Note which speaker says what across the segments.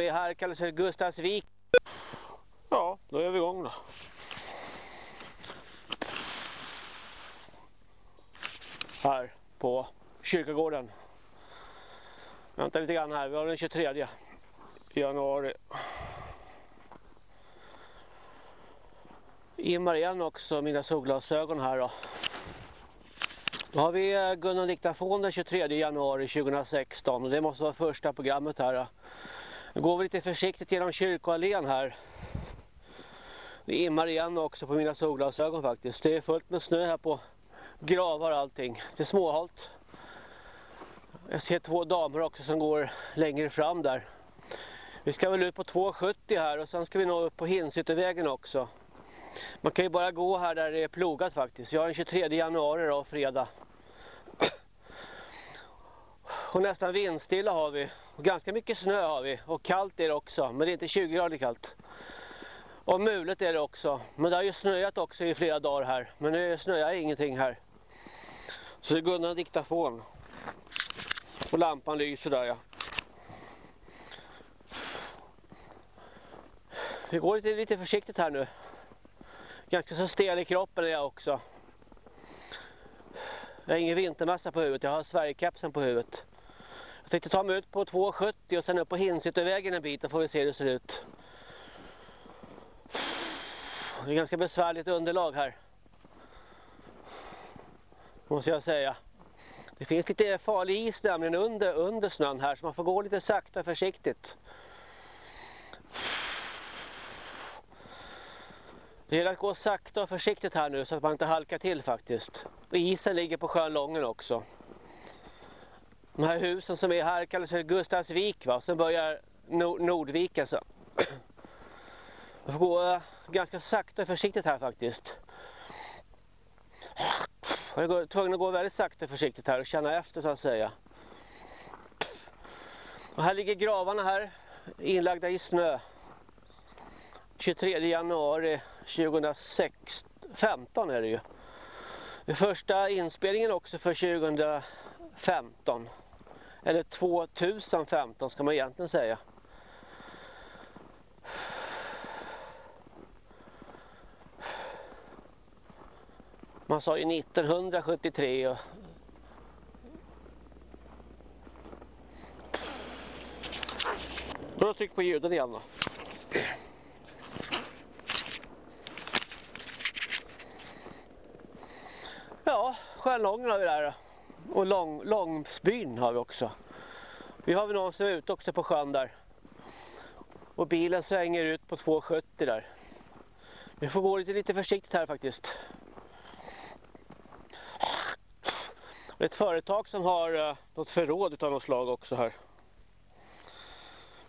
Speaker 1: med här kallas för Gustavsvik. Ja, då är vi igång då. Här på kyrkogården. Vänta lite grann här, vi har den 23 januari. Immar igen också mina solglasögon här då. Då har vi eh, Gunnar Diktafon den 23 januari 2016 och det måste vara första programmet här. Nu går vi lite försiktigt genom kyrkoallén här. Det immar igen också på mina solglasögon faktiskt. Det är fullt med snö här på gravar och allting. Det är småhalt. Jag ser två damer också som går längre fram där. Vi ska väl ut på 2,70 här och sen ska vi nå upp på Hinsyttervägen också. Man kan ju bara gå här där det är plogat faktiskt. Jag har den 23 januari då, fredag. Och nästan vindstilla har vi. Och ganska mycket snö har vi. Och kallt är det också. Men det är inte 20 grader kallt. Och mulet är det också. Men det har ju snöat också i flera dagar här. Men nu snöar ingenting här. Så det går undan diktafon. Och lampan lyser där ja. Vi går lite, lite försiktigt här nu. Ganska så stel i kroppen är jag också. Jag har ingen vintermassa på huvudet, jag har Sverigekepsen på huvudet. Jag tänkte ta mig ut på 2,70 och sen upp på Hinsyttervägen en bit, och får vi se hur det ser ut. Det är ganska besvärligt underlag här. Måste jag säga. Det finns lite farlig is nämligen under, under snön här så man får gå lite sakta och försiktigt. Det gäller att gå sakta och försiktigt här nu så att man inte halkar till faktiskt. Och isen ligger på sjön Lången också. De här husen som är här kallas för Gustavsvik va, sen börjar Nordvik alltså. Jag får gå eh, ganska sakta och försiktigt här faktiskt. Jag är tvungen att gå väldigt sakta och försiktigt här och känna efter så att säga. Och här ligger gravarna här, inlagda i snö. 23 januari 2015 är det ju. Det första inspelningen också för 2015. Eller 2015 ska man egentligen säga. Man sa ju 1973 och Då tryck på ljuden igen då. Ja, Stjärnlången har vi där. Och lång, Långsbyn har vi också. Vi har väl någon som är ute också på sjön där. Och bilen svänger ut på 2,70 där. Vi får gå lite, lite försiktigt här faktiskt. Det är ett företag som har eh, något förråd av något slag också här.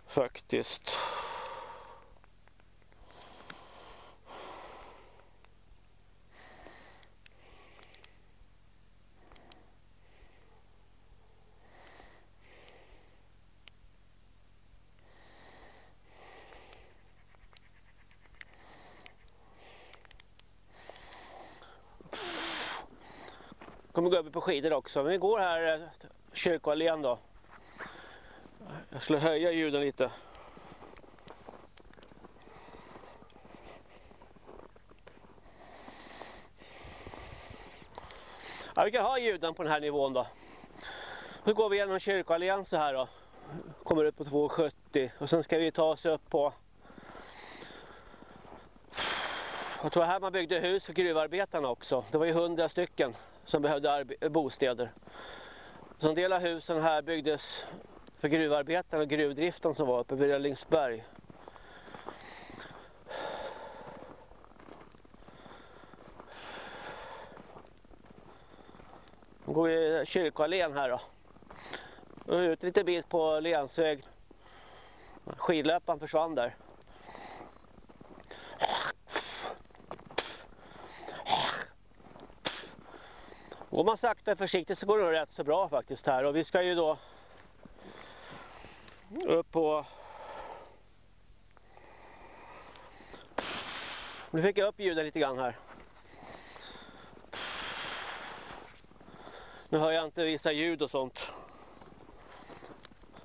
Speaker 1: Faktiskt. På skidor också. Men vi går här eh, kyrkoallén då. Jag skulle höja ljuden lite. Ja, vi kan ha ljuden på den här nivån då. Så går vi genom kyrkoallén så här då. Kommer upp på 2,70 och sen ska vi ta oss upp på jag tror här man byggde hus för gruvarbetarna också. Det var ju hundra stycken som behövde eh, bostäder. Så en del av husen här byggdes för gruvarbetarna och gruvdriften som var uppe vid Rällingsberg. Nu går vi kyrkoallén här då. Och ut lite bit på länsväg. Skidlöparen försvann där. Går man sakta och försiktigt så går det rätt så bra faktiskt här och vi ska ju då upp på Nu fick jag upp ljudet lite grann här. Nu hör jag inte vissa ljud och sånt.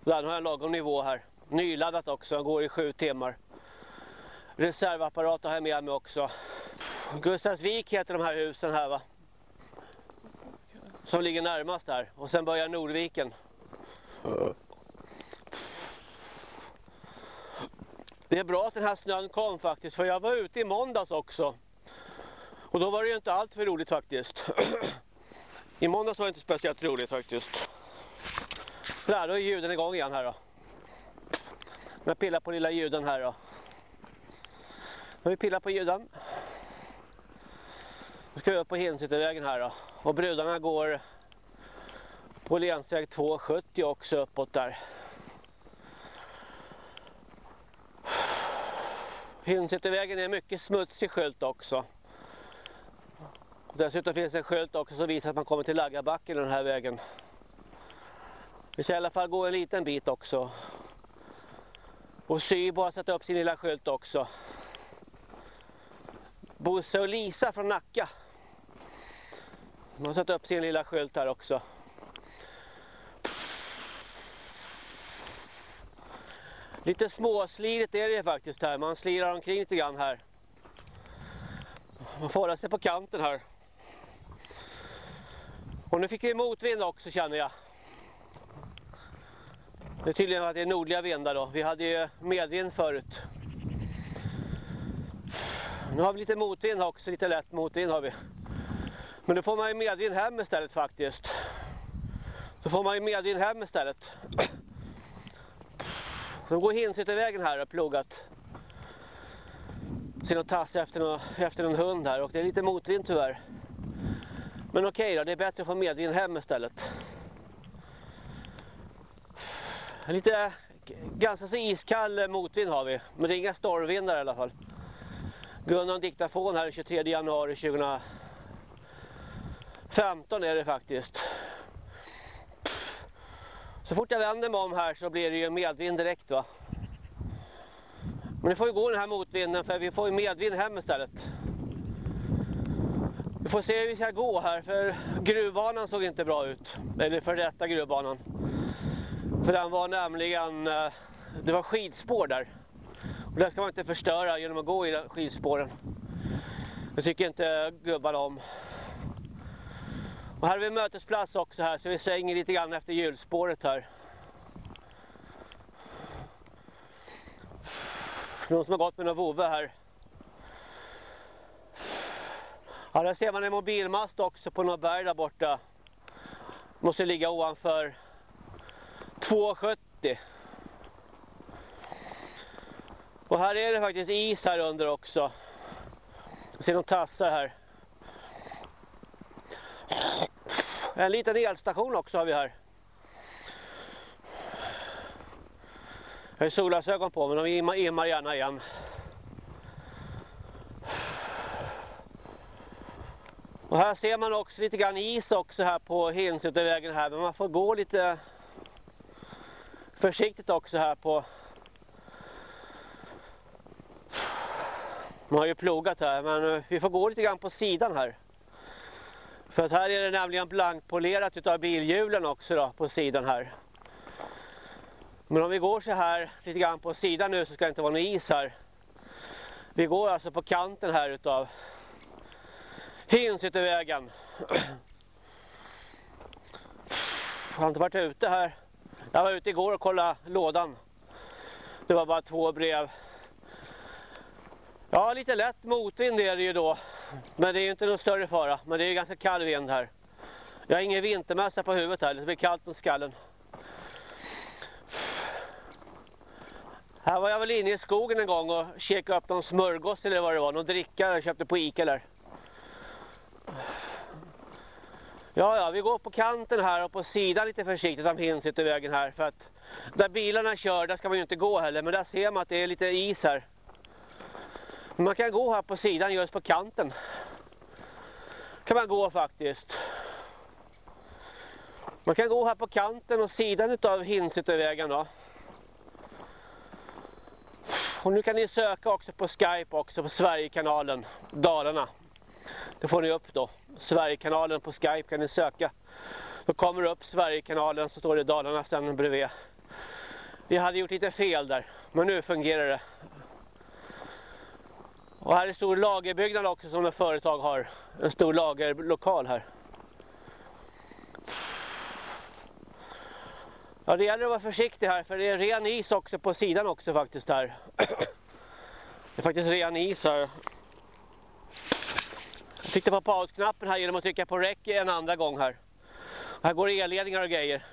Speaker 1: Där, nu har jag lagom nivå här. Nyladdat också, går i sju timmar. Reservapparat har jag med mig också. Gustavsvik heter de här husen här va. Som ligger närmast här. Och sen börjar Nordviken. Det är bra att den här snön kom faktiskt. För jag var ute i måndags också. Och då var det ju inte allt för roligt faktiskt. I måndags var det inte speciellt roligt faktiskt. Där, då är ljuden igång igen här då. Jag pillar på lilla ljuden här då. Då vi pillar på ljuden. Nu ska vi upp på Hinsyttervägen här då. Och brudarna går på länsväg 270 också uppåt där. Hinsyttervägen är mycket smutsig skylt också. Dessutom finns en skylt också som visar att man kommer till Laggarbacken den här vägen. Vi ska i alla fall gå en liten bit också. Och Sybo har satt upp sin lilla skylt också. Bosse och Lisa från Nacka. De har satt upp sin lilla skylt här också. Lite småslirigt är det faktiskt här. Man slirar omkring lite grann här. Man får hålla sig på kanten här. Och nu fick vi motvind också känner jag. Det är tydligen att det är nordliga vindar då. Vi hade ju medvind förut. Nu har vi lite motvind också, lite lätt motvind har vi. Men då får man ju medvind hem istället faktiskt. Så får man ju medvind hem istället. De går hindsut i vägen här och plogat. Ser någon tass efter någon, efter någon hund här och det är lite motvind tyvärr. Men okej då, det är bättre att få medvind hem istället. Lite ganska så iskall eh, motvind har vi, men det är inga stormvindar i alla fall. Gunnar diktafon här den 23 januari 15 är det faktiskt. Så fort jag vänder mig om här så blir det ju medvind direkt va. Men det får ju gå den här motvinden för vi får ju medvind hem istället. Vi får se hur vi ska gå här för gruvbanan såg inte bra ut. Eller för detta gruvbanan. För den var nämligen, eh, det var skidspår där. Och det ska man inte förstöra genom att gå i skidspåren. Det tycker inte gubbarna om. Och här har vi mötesplats också här så vi svänger lite grann efter hjulspåret här. Någon som har gått med någon vovve här. Ja, där ser man en mobilmast också på något berg där borta. Måste ligga ovanför 2,70. Och här är det faktiskt is här under också. Jag ser några tassar här. En liten elstation också har vi här. Jag har solglasögon på men de immar gärna igen. Och här ser man också lite grann is också här på Hinsutevägen här men man får gå lite försiktigt också här på Man har ju plogat här men eh, vi får gå lite grann på sidan här. För att här är det nämligen blankpolerat utav bilhjulen också då på sidan här. Men om vi går så här lite grann på sidan nu så ska det inte vara någon is här. Vi går alltså på kanten här utav Hinsyttervägen. Jag har inte varit ute här. Jag var ute igår och kollade lådan. Det var bara två brev. Ja, lite lätt motvind är det ju då. Men det är ju inte någon större fara. Men det är ju ganska kall vind här. Jag har ingen vintermässa på huvudet här. Det blir kallt om skallen. Här var jag väl inne i skogen en gång och käkade upp någon smörgås eller vad det var. Någon dricka jag köpte på Ica där. Ja, ja, vi går på kanten här och på sidan lite försiktigt om vägen här. För att där bilarna kör, där ska man ju inte gå heller. Men där ser man att det är lite is här. Man kan gå här på sidan just på kanten. Kan man gå faktiskt. Man kan gå här på kanten och sidan av Hinsyttervägen då. Och nu kan ni söka också på Skype också på Sverigekanalen Dalarna. Det får ni upp då. Sverigekanalen på Skype kan ni söka. Då kommer det upp Sverigekanalen så står det Dalarna sen bredvid. Vi hade gjort lite fel där, men nu fungerar det. Och här är en stor lagerbyggnad också som ett företag har. En stor lagerlokal här. Ja, det gäller att vara försiktig här för det är ren is också på sidan också faktiskt här. Det är faktiskt ren is här. Jag tryckte på pausknappen här genom att trycka på räck en andra gång här. Här går elledningar och grejer.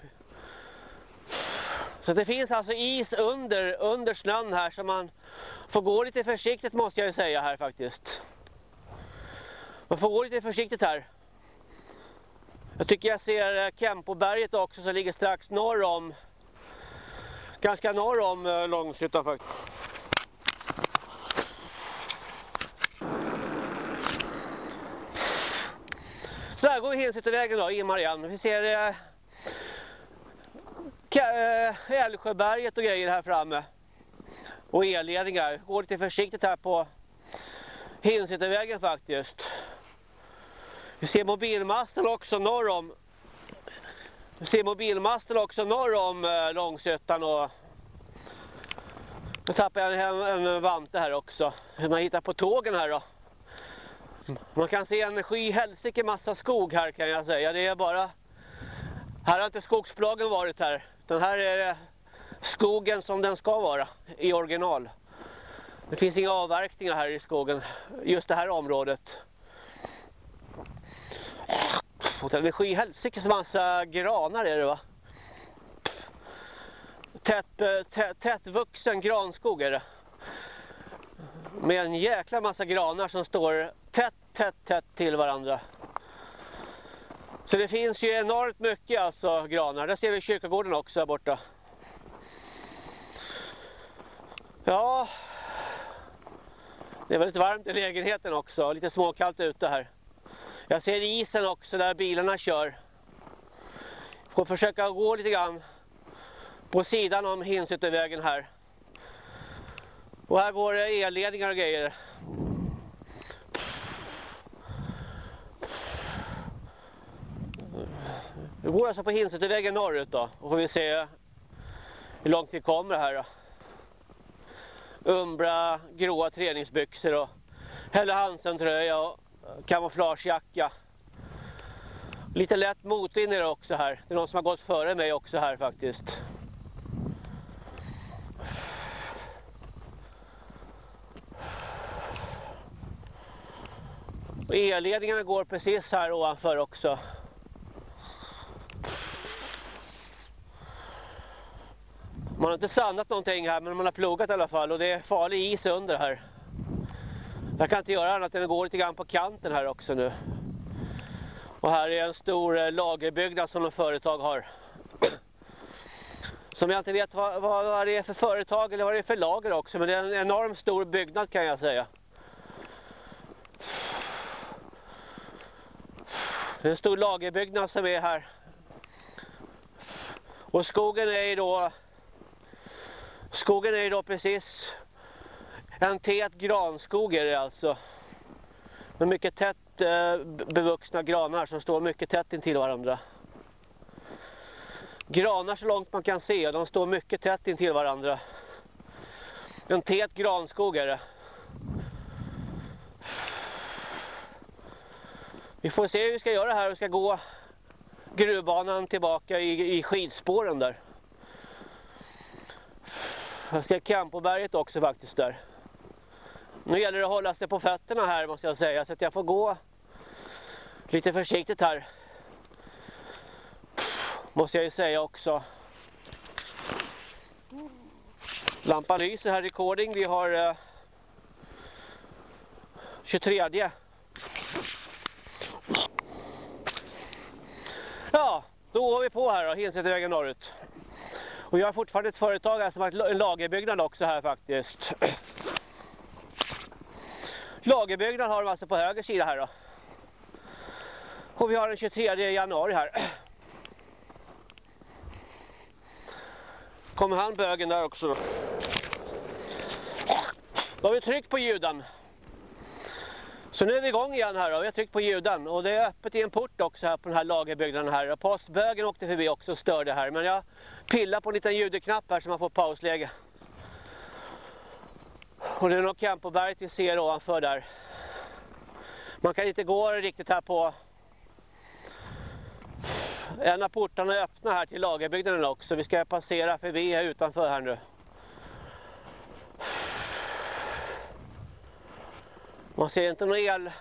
Speaker 1: Så det finns alltså is under, under snön här som man får gå lite försiktigt måste jag säga här faktiskt. Man får gå lite försiktigt här. Jag tycker jag ser eh, Kempoberget också som ligger strax norr om ganska norr om eh, Långshyttan faktiskt. Så här går vi Hinsyttervägen då, Imar igen. Vi ser eh, eh, Älvsjöberget och grejer här framme. Och elledningar. Går lite försiktigt här på Hinsyttervägen faktiskt. Vi ser mobilmasten också norr om vi ser mobilmasten också norr om eh, Långsötan och nu tappar jag en, en vante här också. Hur man hittar på tågen här då. Man kan se en sky helsike massa skog här kan jag säga. Det är bara här har inte skogsbolagen varit här. Utan här är det skogen som den ska vara i original. Det finns inga avverkningar här i skogen. Just det här området. Och det är skyhelsikes massa granar är det va? Tätt, eh, tätt, tättvuxen granskog är det. Med en jäkla massa granar som står tätt, tätt, tätt till varandra. Så det finns ju enormt mycket alltså granar. Där ser vi kyrkogården också här borta. Ja, det är väldigt varmt i lägenheten också. Lite småkallt ute här. Jag ser isen också där bilarna kör. Får försöka gå lite grann på sidan om Hinsyttervägen här. Och här går det elledningar och grejer. Vi går alltså på Hinsyttervägen norrut då. Och får vi se hur långt vi kommer här då. Umbra gråa träningsbyxor och Helle Hansen-tröja och kamouflagejacka. Lite lätt motvind är det också här. Det är någon som har gått före mig också här faktiskt. Och elledningarna går precis här ovanför också. Man har inte sandat någonting här men man har plogat i alla fall och det är farlig is under här. Jag kan inte göra annat än att gå lite grann på kanten här också nu. Och här är en stor eh, lagerbyggnad som något företag har. Som jag inte vet vad, vad, vad det är för företag eller vad det är för lager också. Men det är en enorm stor byggnad kan jag säga. Det är en stor lagerbyggnad som är här. Och skogen är ju då Skogen är ju då precis en tät granskog är det alltså. Med mycket tätt eh, bevuxna granar som står mycket tätt intill varandra. Granar så långt man kan se, de står mycket tätt intill varandra. En tät granskog är det. Vi får se hur vi ska göra här. Vi ska gå gruvbanan tillbaka i, i skidspåren där. Jag ser Campoberget också faktiskt där. Nu gäller det att hålla sig på fötterna här måste jag säga så att jag får gå lite försiktigt här. Måste jag ju säga också. Lampan lyser här, recording. Vi har eh, 23. Ja, då går vi på här då, Hinsätervägen norrut. Och jag har fortfarande ett företag här som har en lagerbyggnad också här faktiskt. Lagerbyggnad har de alltså på höger sida här då. Och vi har den 23 januari här. Kommer han bögen där också då. Då har vi tryckt på ljuden. Så nu är vi igång igen här och vi har tryckt på ljuden och det är öppet i en port också här på den här lagerbyggnaden här. Postbögen åkte förbi också och störde här men jag pillar på en liten ljudknapp här så man får pausläge. Och det är nog Kempoberget vi ser ovanför där. Man kan inte gå riktigt här på en av portarna är öppna här till lagerbyggnaden också. Vi ska passera förbi här utanför här nu. Man ser inte några el,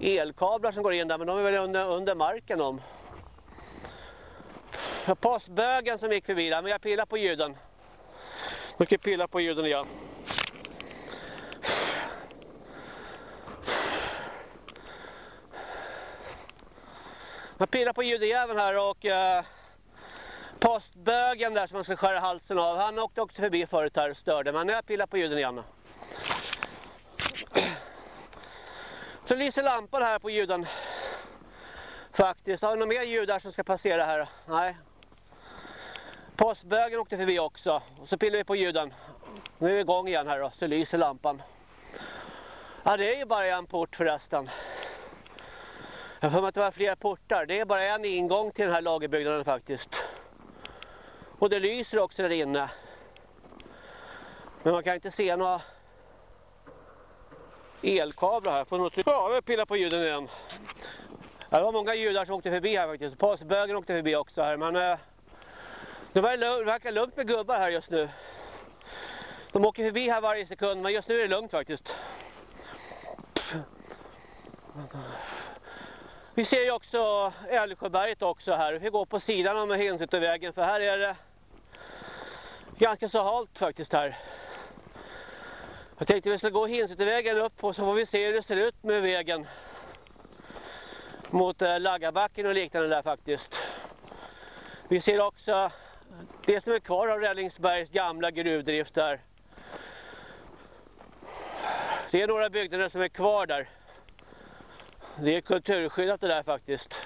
Speaker 1: elkablar som går in där men de är väl under, under marken om. Postbögen som gick förbi där men jag pillar på ljuden. Nu ska pilla på ljuden igen. Jag pillar på ljudjäveln här och eh, postbögen där som man ska skära halsen av. Han åkte också förbi förut här och störde men nu har jag pillat på ljuden igen. Så lyser lampan här på ljuden. Faktiskt. Har vi några mer ljudar som ska passera här? Nej. Postbögen åkte förbi också. Och så pillar vi på ljuden. Nu är vi igång igen här då. Så lyser lampan. Ja det är ju bara en port förresten. Jag får att det var flera portar. Det är bara en ingång till den här lagerbyggnaden faktiskt. Och det lyser också där inne. Men man kan inte se några elkablar här. Får nog ja, vi pillar på ljuden igen. Det var många judar som åkte förbi här faktiskt. Postbögen åkte förbi också här. Men eh, det verkar lugnt med gubbar här just nu. De åker förbi här varje sekund men just nu är det lugnt faktiskt. Vi ser ju också Älvsjöberget också här. Vi går på sidan om Hinsyttervägen för här är det ganska så halt faktiskt här. Jag tänkte vi skulle gå Hinsyttervägen upp och så får vi se hur det ser ut med vägen mot eh, Laggabacken och liknande där faktiskt. Vi ser också det som är kvar av Rällingsbergs gamla gruvdrift där. Det är några byggnader som är kvar där. Det är kulturskyddat det där faktiskt.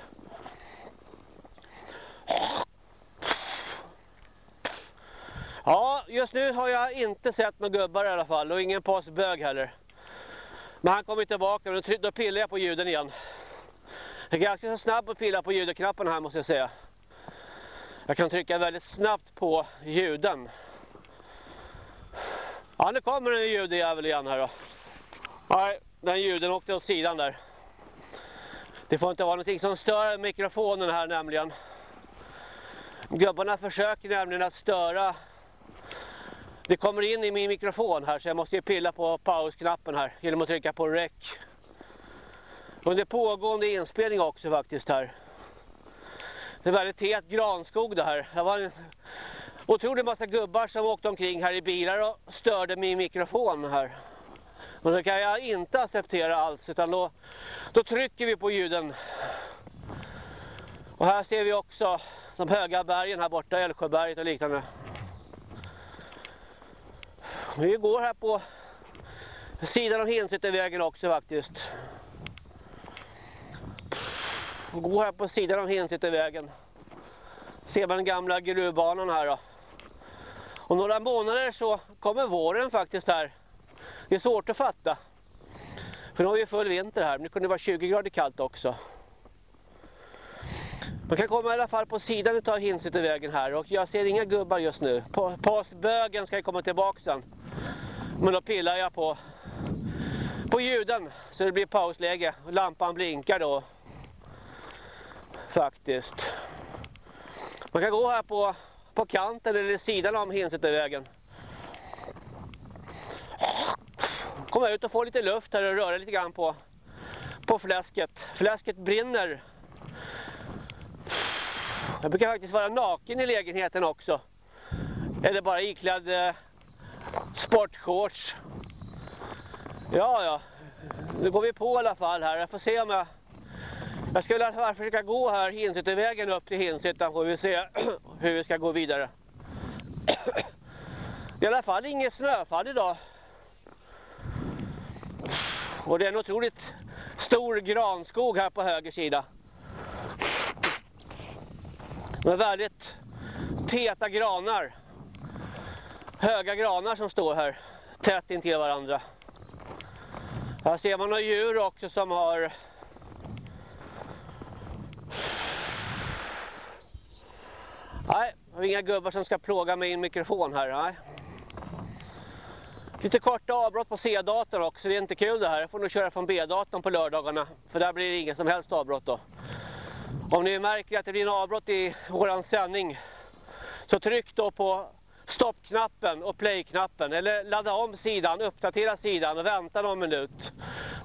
Speaker 1: Ja, just nu har jag inte sett några gubbar i alla fall och ingen postbög heller. Men han kommer tillbaka och då pillar jag på ljuden igen. Jag är ganska så snabb att pilla på ljudknappen här måste jag säga. Jag kan trycka väldigt snabbt på ljuden. Ja, nu kommer en ljudjävel igen här då. Nej, den ljuden åkte åt sidan där. Det får inte vara någonting som stör mikrofonen här nämligen. Gubbarna försöker nämligen att störa. Det kommer in i min mikrofon här så jag måste ju pilla på pausknappen här genom att trycka på rec. Under pågående inspelning också faktiskt här. Det är väldigt het granskog det här. Det var en otrolig massa gubbar som åkte omkring här i bilar och störde min mikrofon här. Men det kan jag inte acceptera alls utan då, då trycker vi på ljuden. Och här ser vi också de höga bergen här borta, Älvsjöberget och liknande. Vi går här på sidan av Hinsyttervägen också faktiskt. Vi går här på sidan av Hinsyttervägen. Ser man den gamla gruvbanan här då. Om några månader så kommer våren faktiskt här. Det är svårt att fatta. För nu har vi full vinter här, men det kunde vara 20 grader kallt också. Man kan komma i alla fall på sidan av Hinsyttervägen här och jag ser inga gubbar just nu. Påskbögen ska komma tillbaka sen. Men då pillar jag på, på ljuden så det blir pausläge. Lampan blinkar då. Faktiskt. Man kan gå här på, på kanten eller sidan av Hinsyttervägen. komma ut och få lite luft här och röra lite grann på, på fläsket. Fläsket brinner. Jag brukar faktiskt vara naken i lägenheten också. Eller bara iklädd eh, sportshorts. Ja, ja. Nu går vi på i alla fall här. Jag får se om jag... Jag ska fall försöka gå här Hinsyttervägen upp till Hinsyttan får vi se hur vi ska gå vidare. I alla fall inget snöfall idag. Och det är en otroligt stor granskog här på höger sida. Med väldigt täta granar. Höga granar som står här tätt intill varandra. Här ser man några djur också som har Nej, det har inga gubbar som ska plåga mig i en mikrofon här. Nej. Lite korta avbrott på C-datorn också, det är inte kul det här. Jag får nog köra från B-datorn på lördagarna, för där blir det ingen som helst avbrott då. Om ni märker att det blir en avbrott i våran sändning, så tryck då på stoppknappen och play-knappen. Eller ladda om sidan, uppdatera sidan och vänta någon minut.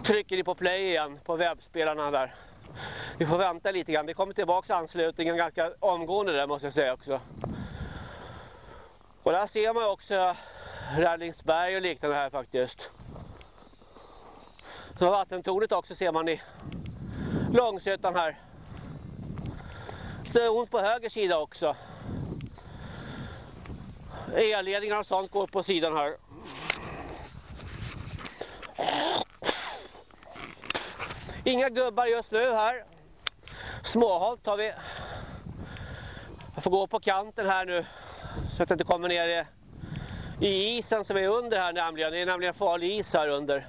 Speaker 1: Trycker ni på play igen på webbspelarna där. Vi får vänta lite grann. Det kommer tillbaka anslutningen ganska omgående där måste jag säga också. Och där ser man också Rallingsberg och liknande här faktiskt. Så vattentornet också ser man i Långsötan här. Så ont på höger sida också. Elledningar och sånt går på sidan här. Inga gubbar just nu här. Småhalt har vi. Jag får gå på kanten här nu så att jag inte kommer ner i, i isen som är under här nämligen. Det är nämligen farlig is här under.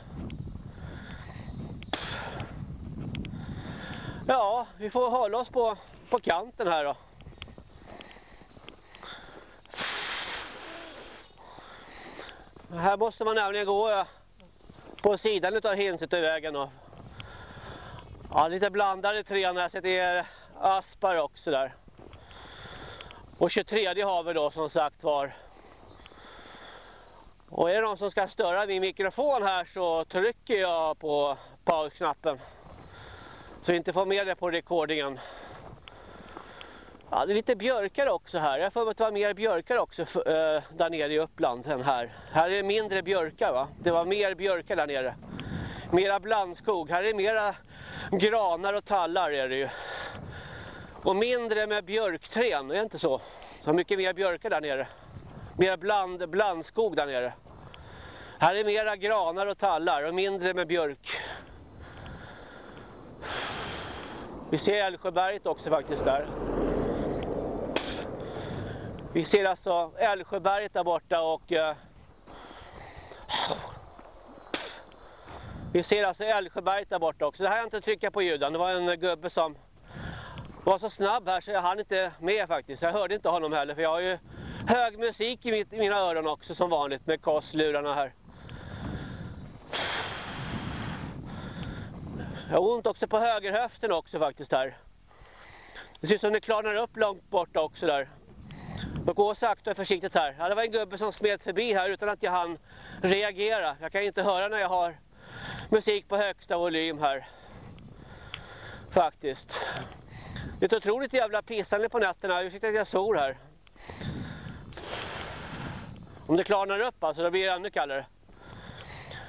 Speaker 1: Ja, vi får hålla oss på, på kanten här då. Här måste man nämligen gå på sidan av vägen. och Ja, lite blandade tränäset. Det är aspar också där. Och 23 har vi då som sagt var. Och är det någon som ska störa min mikrofon här så trycker jag på pausknappen. Så vi inte får med det på rekordingen. Ja, det är lite björkar också här. Jag får att det var mer björkar också äh, där nere i Uppland än här. Här är det mindre björkar va? Det var mer björkar där nere. Mera blandskog. Här är det mera granar och tallar är det ju. Och mindre med björkträn, är det inte så? Så mycket mer björkar där nere. Mer bland, blandskog där nere. Här är mera granar och tallar och mindre med björk. Vi ser Älvsjöberget också faktiskt där. Vi ser alltså Älvsjöberget där borta och eh, Vi ser alltså Älvsjöberget där borta också. Det här har jag inte trycka på ljuden. Det var en gubbe som var så snabb här så jag hann inte med faktiskt. Jag hörde inte honom heller för jag har ju hög musik i, mitt, i mina öron också som vanligt med kostlurarna här. Jag har ont också på högerhöften också faktiskt här. Det ser ut som det klarnar upp långt borta också där. Och gå sakta och försiktigt här. Ja, det var en gubbe som smed förbi här utan att jag hann reagera. Jag kan inte höra när jag har musik på högsta volym här. Faktiskt. Det är ett otroligt jävla pissande på nätterna. Ursäkta att jag sor här. Om det klarnar upp alltså, då blir det ännu kallare.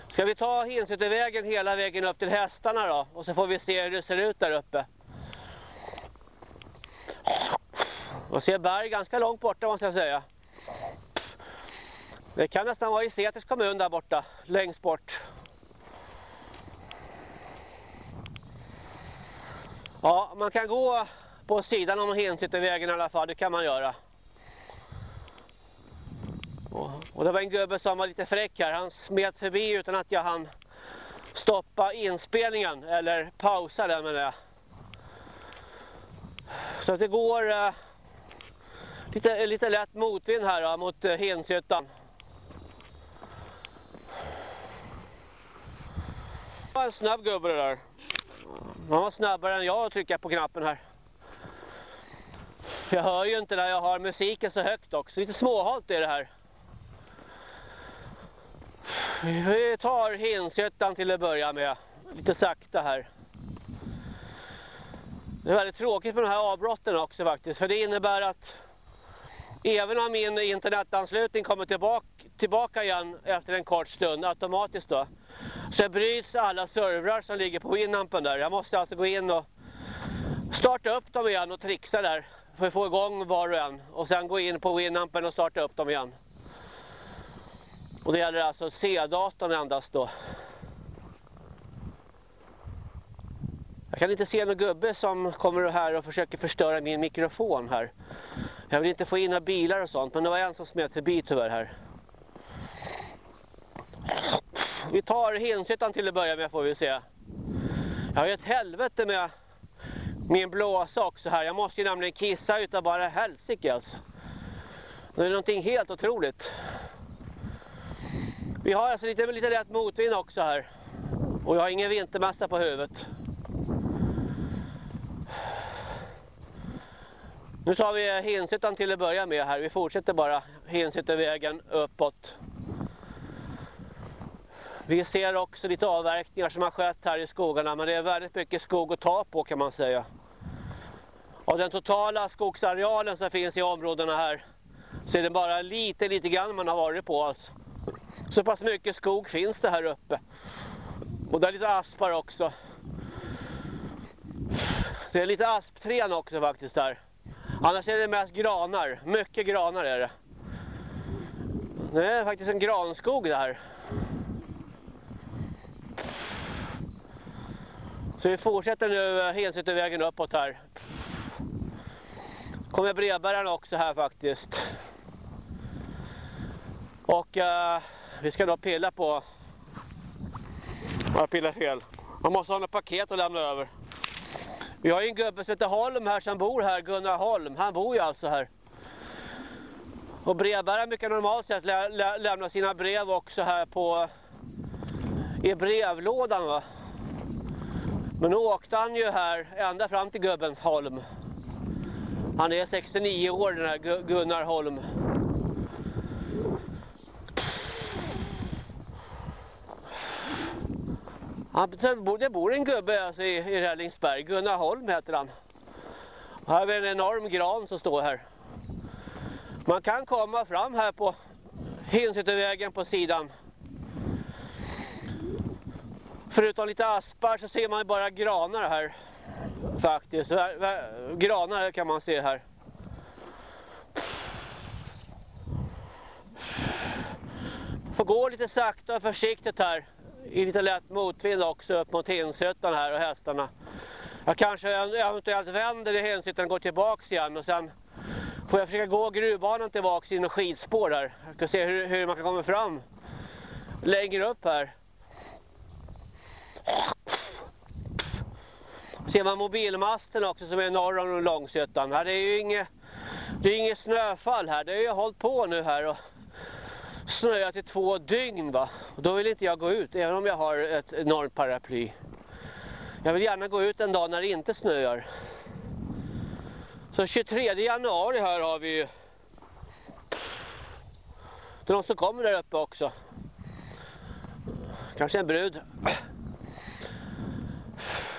Speaker 1: Ska vi ta vägen hela vägen upp till hästarna då? Och så får vi se hur det ser ut där uppe. Och ser berg ganska långt borta måste jag säga. Det kan nästan vara i Säters kommun där borta, längst bort. Ja, man kan gå på sidan om Hensyttervägen i alla fall, det kan man göra. Och, det var en gubbe som var lite fräck här, han smet förbi utan att jag hann stoppa inspelningen, eller pausa den med det. Så att det går eh, lite, lite lätt motvind här då, mot eh, Hinshyttan. Det var en snabb gubbe det där. Han var snabbare än jag att trycka på knappen här. Jag hör ju inte när jag har musiken så högt också. Lite småhalt är det här. Vi tar Hinshyttan till att börja med. Lite sakta här. Det är väldigt tråkigt med de här avbrotten också faktiskt. För det innebär att även om min internetanslutning kommer tillbaka, tillbaka igen efter en kort stund automatiskt då. Så bryts alla servrar som ligger på Winampen där. Jag måste alltså gå in och starta upp dem igen och trixa där. För att få igång var och en. Och sen gå in på Winampen och starta upp dem igen. Och det gäller alltså C-datorn endast då. Jag kan inte se någon gubbe som kommer här och försöker förstöra min mikrofon här. Jag vill inte få in några bilar och sånt, men det var en som smet förbi tyvärr här. Vi tar Hinsyttan till att börja med får vi se. Jag har ju ett helvete med min blåsa också här. Jag måste ju nämligen kissa utav bara helsike alltså. Det är någonting helt otroligt. Vi har alltså lite, lite lätt motvind också här. Och jag har ingen vintermassa på huvudet. Nu tar vi Hinsyttan till att börja med här. Vi fortsätter bara Hinsyttevägen uppåt. Vi ser också lite avverkningar som har skett här i skogarna men det är väldigt mycket skog att ta på kan man säga. Av den totala skogsarealen som finns i områdena här så är det bara lite, lite grann man har varit på alltså. Så pass mycket skog finns det här uppe. Och det är lite aspar också. Så det är lite aspträn också faktiskt där. Annars är det mest granar, mycket granar är det. Det är faktiskt en granskog där. Så vi fortsätter nu eh, Hensyttervägen uppåt här. Kommer brevbäraren också här faktiskt. Och uh, vi ska då pilla på... Jag pillar fel. Man måste ha något paket att lämna över. Vi har ju en gubbe som heter Holm här som bor här, Gunnar Holm. Han bor ju alltså här. Och brevbäraren brukar normalt sett lä lä lämna sina brev också här på i brevlådan va. Men nu åkte han ju här ända fram till gubben Holm. Han är 69 år den här Gunnar Holm. Det bor en gubbe alltså i, i Rällingsberg, Gunnar Holm heter han. Här har vi en enorm gran som står här. Man kan komma fram här på Hinsutevägen på sidan. Förutom lite aspar så ser man bara granar här. Faktiskt. Granar kan man se här. Får gå lite sakta och försiktigt här i lite lätt motvind också upp mot Hinshyttan här och hästarna. Jag kanske eventuellt vänder i Hinshyttan och går tillbaks igen och sen får jag försöka gå gruvbanan tillbaks in och skidspår där. Jag ska se hur, hur man kan komma fram längre upp här. Ser man mobilmasten också som är norr om Långshyttan. det är ju inget, det är inget snöfall här. Det har ju hållit på nu här och snöat i två dygn va. Och då vill inte jag gå ut även om jag har ett enormt paraply. Jag vill gärna gå ut en dag när det inte snöar. Så 23 januari här har vi ju. Det är någon som kommer där uppe också. Kanske en brud.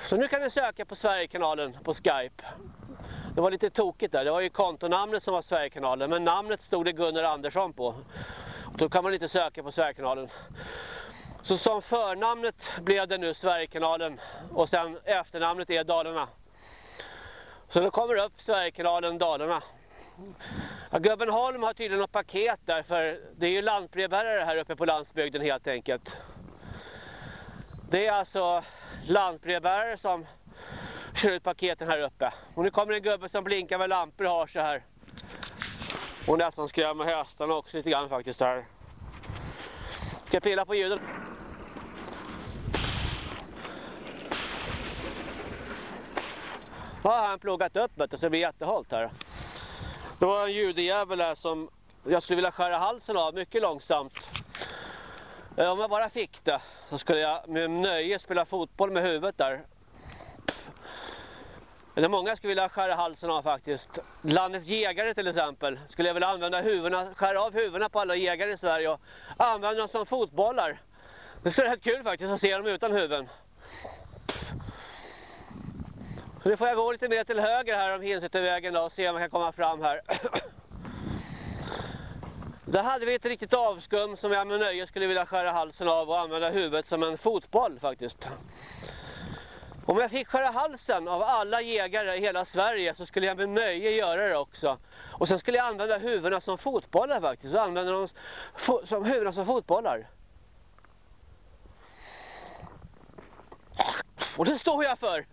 Speaker 1: Så nu kan ni söka på Sverigekanalen på Skype. Det var lite tokigt där. Det var ju kontonamnet som var Sverigekanalen. Men namnet stod det Gunnar Andersson på. Då kan man inte söka på Sverigekanalen. Så som förnamnet blev det nu Sverigekanalen och sen efternamnet är Dalarna. Så då kommer det upp Sverigekanalen Dalarna. Ja, Gubben Holm har tydligen något paket där för det är ju lantbrevbärare här uppe på landsbygden helt enkelt. Det är alltså lantbrevbärare som kör ut paketen här uppe. Och nu kommer en gubbe som blinkar med lampor och har så här. Och nästan skrämmer hästarna också lite grann faktiskt här. Ska jag pilla på ljudet. Ja, han plogat upp det så det blir jättehållt här. Det var en ljudjävel här som jag skulle vilja skära halsen av mycket långsamt. Eh, om jag bara fick det så skulle jag med nöje spela fotboll med huvudet där. Det är många skulle vilja skära halsen av faktiskt. Landets jägare till exempel skulle jag vilja använda huvudena, skära av huvudena på alla jägare i Sverige och använda dem som fotbollar. Det skulle vara rätt kul faktiskt att se dem utan huvuden. nu får jag gå lite mer till höger här om Hinsyttervägen och se om jag kan komma fram här. Där hade vi ett riktigt avskum som jag med nöje skulle vilja skära halsen av och använda huvudet som en fotboll faktiskt. Om jag fick skära halsen av alla jägare i hela Sverige så skulle jag med nöje göra det också. Och sen skulle jag använda huvudena som fotbollar faktiskt. Och använda dem som huvudena som fotbollar. Och det står jag för.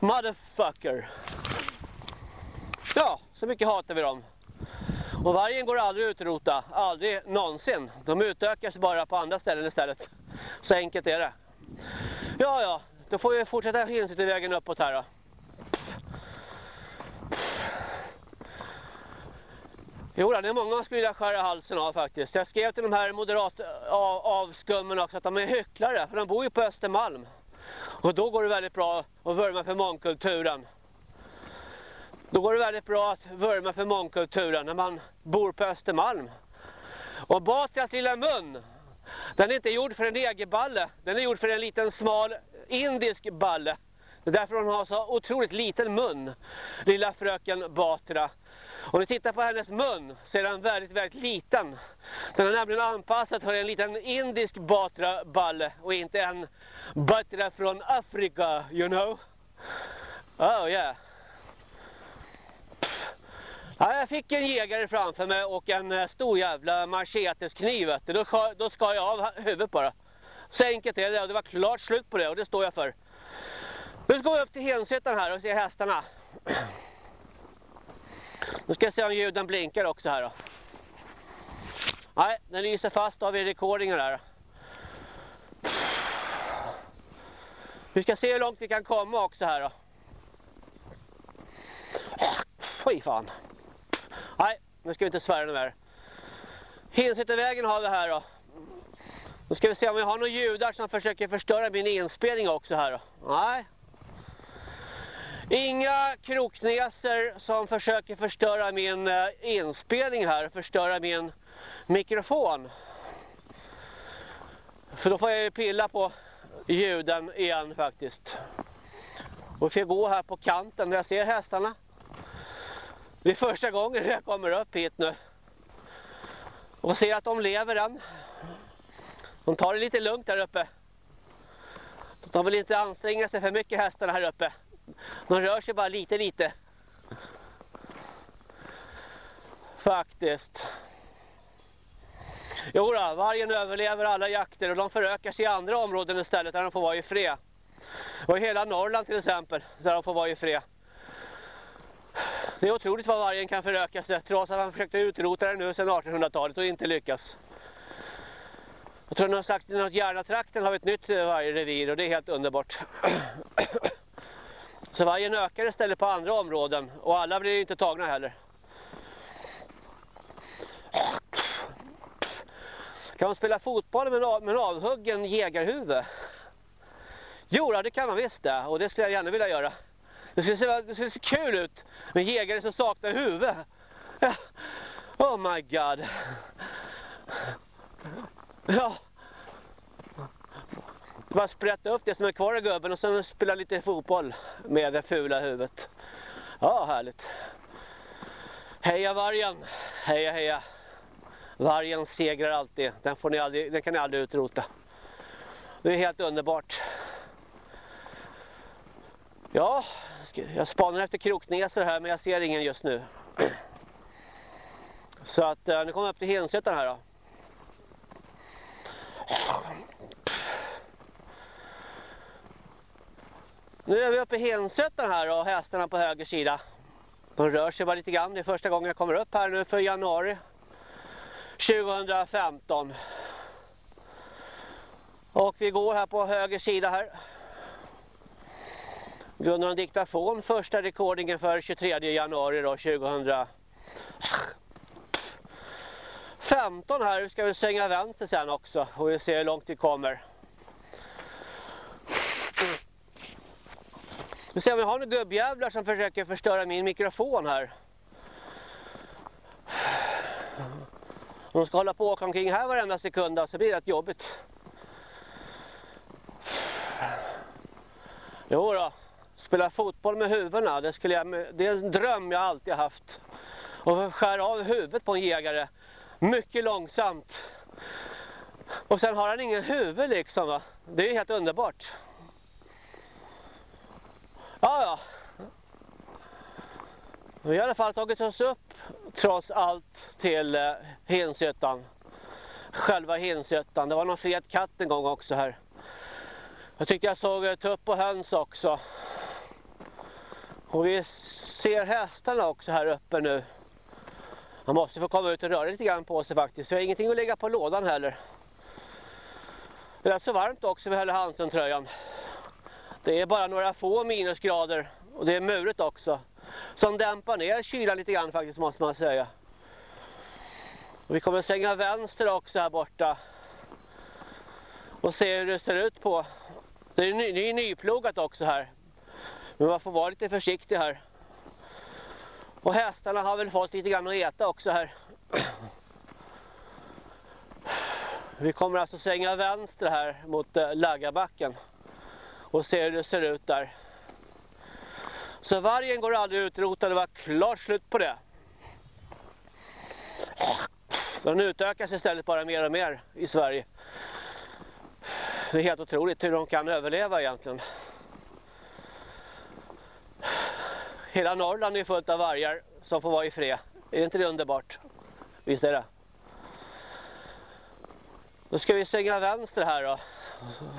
Speaker 1: Motherfucker. Ja, så mycket hatar vi dem. Och vargen går aldrig att utrota, aldrig någonsin. De utökas bara på andra ställen istället. Så enkelt är det. Ja, ja, då får vi fortsätta vägen uppåt här då. Jo, det är många som skulle vilja skära halsen av faktiskt. Jag skrev till de här moderat av, avskummen också att de är hycklare, för de bor ju på Östermalm. Och då går det väldigt bra att vurma för mångkulturen. Då går det väldigt bra att vurma för mångkulturen när man bor på Östermalm. Och Batras lilla mun, den är inte gjord för en egeballe, Den är gjord för en liten smal indisk balle. Det är därför hon har så otroligt liten mun, lilla fröken Batra. Om ni tittar på hennes mun så är den väldigt, väldigt liten. Den är nämligen anpassad för en liten indisk Batra-balle och inte en Batra från Afrika, you know. Oh yeah. Ja, jag fick en jägare framför mig och en eh, stor jävla macheteskniv. Då, då skar jag av huvudet bara. Så enkelt är det och det var klart slut på det och det står jag för. Nu ska vi upp till Henshyttan här och se hästarna. Nu ska jag se om ljuden blinkar också här då. Nej, den lyser fast av i recordingen där. Vi ska se hur långt vi kan komma också här då. Fy fan. Nej, nu ska vi inte svära mer. Hinshyttevägen har vi här då. Nu ska vi se om vi har några ljudar som försöker förstöra min inspelning också här. Nej, Inga kroknäser som försöker förstöra min eh, inspelning här, förstöra min mikrofon. För då får jag ju pilla på ljuden igen faktiskt. Och får gå här på kanten där jag ser hästarna. Det är första gången jag kommer upp hit nu. Och ser att de lever än. De tar det lite lugnt här uppe. De vill inte anstränga sig för mycket hästarna här uppe. De rör sig bara lite lite. Faktiskt. Jo då, vargen överlever alla jakter och de förökar sig i andra områden istället där de får vara i fred. Och i hela Norrland till exempel, där de får vara i fred. Det är otroligt vad vargen kan föröka sig, trots att man försökte utrota den nu sedan 1800-talet och inte lyckas. Jag tror någonstans i något Järnatrakten har vi ett nytt eh, vargrevir och det är helt underbart. Så vargen ökar istället på andra områden och alla blir inte tagna heller. Kan man spela fotboll med en avhuggen jägarhuvud? Jo, det kan man visst det. Och det skulle jag gärna vilja göra. Det skulle se, det skulle se kul ut med jägare som saknar huvud. Oh my god. Ja. Bara sprätta upp det som är kvar av gubben och sen spela lite fotboll med det fula huvudet. Ja, härligt. Heja vargen! Heja, heja! Vargen segrar alltid. Den, får ni aldrig, den kan ni aldrig utrota. Det är helt underbart. Ja, jag spanar efter kroknäsor här men jag ser ingen just nu. Så att eh, nu kommer jag upp till Hensötan här då. Nu är vi uppe i Hensötan här och hästarna på höger sida. De rör sig bara lite grann. Det är första gången jag kommer upp här nu för januari 2015. Och vi går här på höger sida här. Gunnar en diktafon, första rekordingen för 23 januari då, 2015 15 här. Vi ska vi svänga vänster sen också och vi ser hur långt vi kommer. Vi ser om vi har några gubbjävlar som försöker förstöra min mikrofon här. Om de ska hålla på och åka omkring här varenda sekund alltså. så blir det rätt jobbigt. Jo då, spela fotboll med huvudena, det, skulle jag, det är en dröm jag alltid haft. Och skära av huvudet på en jägare, mycket långsamt. Och sen har han ingen huvud liksom va. Det är helt underbart. Ja, ja. Vi har i alla fall tagit oss upp trots allt till eh, Hensötan. Själva Hensötan. Det var någon fet katt en gång också här. Jag tyckte jag såg eh, tupp och höns också. Och vi ser hästarna också här uppe nu. Man måste få komma ut och röra lite grann på sig faktiskt. Så jag har ingenting att lägga på lådan heller. Det är rätt så varmt också med Helle Hansen-tröjan. Det är bara några få minusgrader och det är muret också. Som dämpar ner kylan lite grann faktiskt måste man säga. Och vi kommer att svänga vänster också här borta. Och se hur det ser ut på. Det är, ny, det är nyplogat också här. Men man får vara lite försiktig här. Och hästarna har väl fått lite grann att äta också här. Vi kommer alltså svänga vänster här mot eh, äh, Laggabacken. Och se hur det ser ut där. Så vargen går aldrig utrotad, det var klart slut på det. Den utökas istället bara mer och mer i Sverige. Det är helt otroligt hur de kan överleva egentligen. Hela Norrland är fullt av vargar som får vara i fred. Är inte det underbart? Visst är det. Då ska vi svänga vänster här då.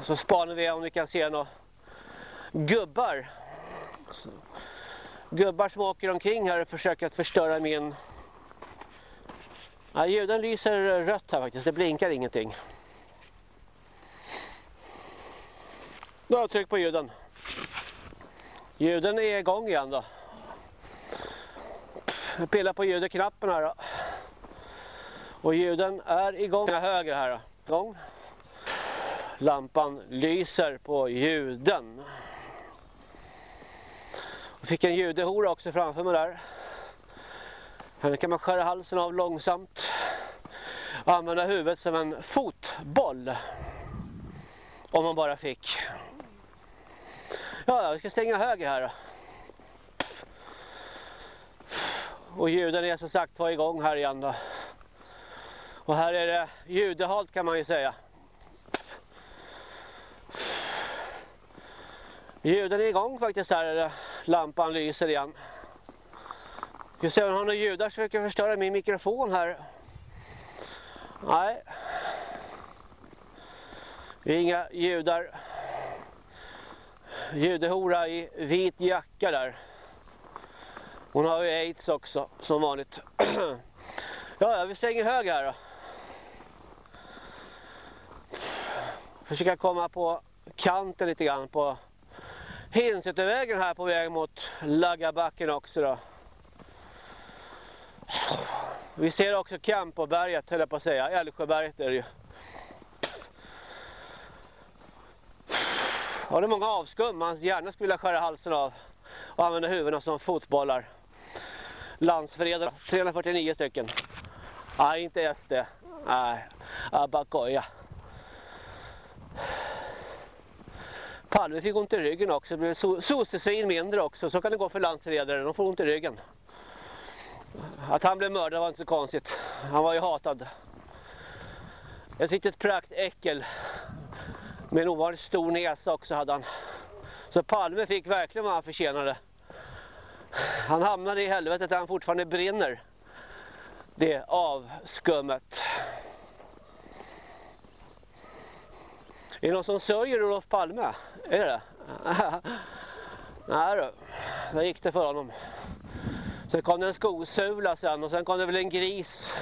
Speaker 1: Så spanar vi om vi kan se några gubbar. Gubbar som åker omkring här och försöker att förstöra min... Ja, ljuden lyser rött här faktiskt, det blinkar ingenting. Då har jag tryckt på ljuden. Ljuden är igång igen då. Jag pillar på ljudknappen här då. Och ljuden är igång höger här då. Igång. Lampan lyser på ljuden. Jag fick en judehora också framför mig där. Henne kan man skära halsen av långsamt. Använda huvudet som en fotboll. Om man bara fick. Ja, vi ska stänga höger här då. Och ljuden är som sagt var igång här igen då. Och här är det ljudehalt kan man ju säga. Ljuden är igång faktiskt här. Lampan lyser igen. Vi ser om jag har några ljudar som försöker förstöra min mikrofon här. Nej. Vi är inga judar. Judehora i vit jacka där. Hon har ju aids också, som vanligt. ja, vi svänger hög här då. Försöka komma på kanten lite grann på Hinsätervägen här på väg mot Laggabacken också då. Vi ser också Kampoberget, höll jag på att säga. Älvsjöberget är det ju. Ja, det är många avskum man gärna skulle vilja skära halsen av och använda huvudena som fotbollar. Landsförrädare, 349 stycken. Nej, inte SD. Nej, Abakoya. Palme fick ont i ryggen också. Det blev sossesvin mindre också. Så kan det gå för landsförrädare, De får ont i ryggen. Att han blev mördad var inte så konstigt. Han var ju hatad. Ett riktigt praktäckel. Med en ovanligt stor näsa också hade han. Så Palme fick verkligen vad han förtjänade. Han hamnade i helvetet där han fortfarande brinner. Det avskummet. Är det någon som sörjer Olof Palme? Är det det? Nej då, där gick det för honom. Sen kom det en skosula sen och sen kom det väl en gris.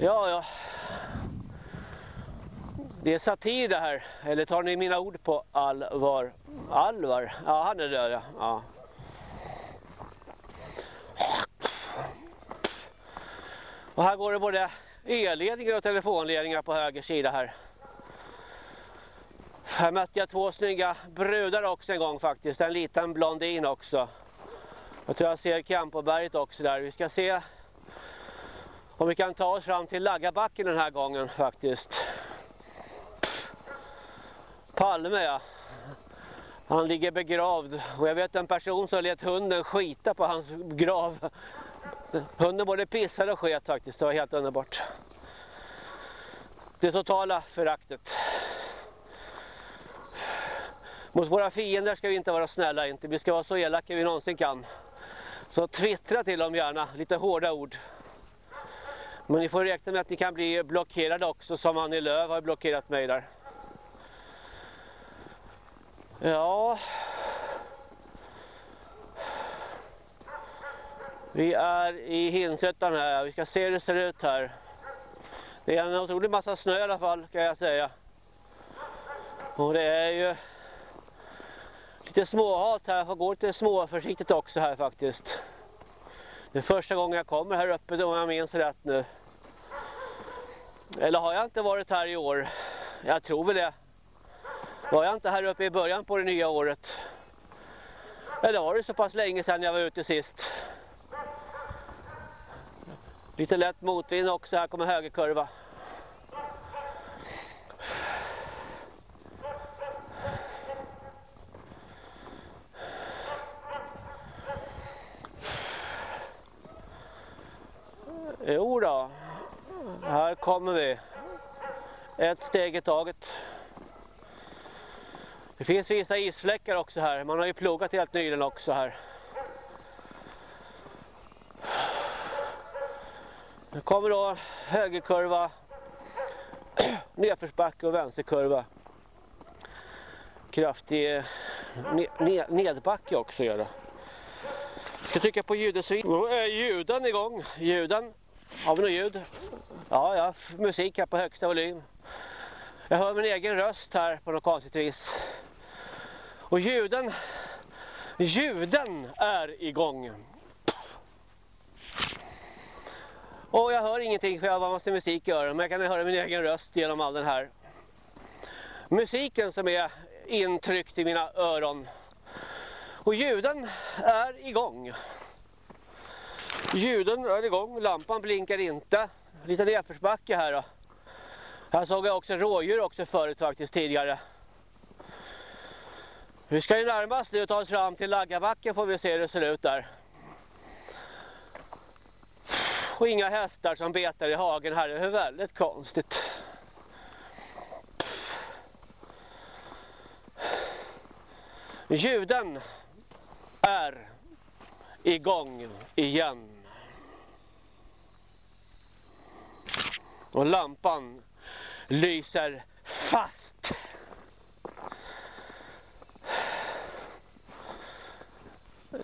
Speaker 1: Ja, ja. Det är satir det här. Eller tar ni mina ord på allvar? Alvar? Ja, han är död ja. ja. Och här går det både elledningar och telefonledningar på höger sida här. Här mötte jag två snygga brudar också en gång faktiskt. En liten blondin också. Jag tror jag ser Kampoberget också där. Vi ska se om vi kan ta oss fram till Laggabacken den här gången faktiskt. Palme ja. Han ligger begravd och jag vet en person som lät hunden skita på hans grav. Hunden både pissade och sket faktiskt, det var helt underbart. Det totala föraktet. Mot våra fiender ska vi inte vara snälla inte, vi ska vara så elaka vi någonsin kan. Så twittra till dem gärna, lite hårda ord. Men ni får räkna med att ni kan bli blockerade också som Annie Lööf har blockerat mig där. Ja. Vi är i Hinsättan här, vi ska se hur det ser ut här. Det är en otrolig massa snö i alla fall kan jag säga. Och det är ju lite småhalt här. Jag får gå lite småförsiktigt också här faktiskt. Det är första gången jag kommer här uppe om jag minns rätt nu. Eller har jag inte varit här i år? Jag tror väl det. Var jag inte här uppe i början på det nya året? Eller var det så pass länge sedan jag var ute sist? Lite lätt motvind också, här kommer högerkurva. Jo då, här kommer vi. Ett steg i taget. Det finns vissa isfläckar också här. Man har ju plogat helt nyligen också här. Nu kommer då högerkurva, nedförsbacke och vänsterkurva. Kraftig nedbacke också gör det. Jag ska trycka på ljudesvin. Då är ljuden igång. Ljuden. Har vi något ljud? Ja, ja, musik här på högsta volym. Jag hör min egen röst här på något konstigt vis. Och ljuden, ljuden är igång. Och jag hör ingenting för jag har massa musik i öronen, men jag kan höra min egen röst genom all den här musiken som är intryckt i mina öron. Och ljuden är igång. Ljuden är igång, lampan blinkar inte. Lite nedförsbacke här då. Här såg jag också rådjur också förut faktiskt tidigare. Vi ska ju närmast nu ta oss fram till Laggabacken får vi se hur det ser ut där. Och inga hästar som betar i hagen här, det är väldigt konstigt. Ljuden är igång igen. Och lampan lyser fast.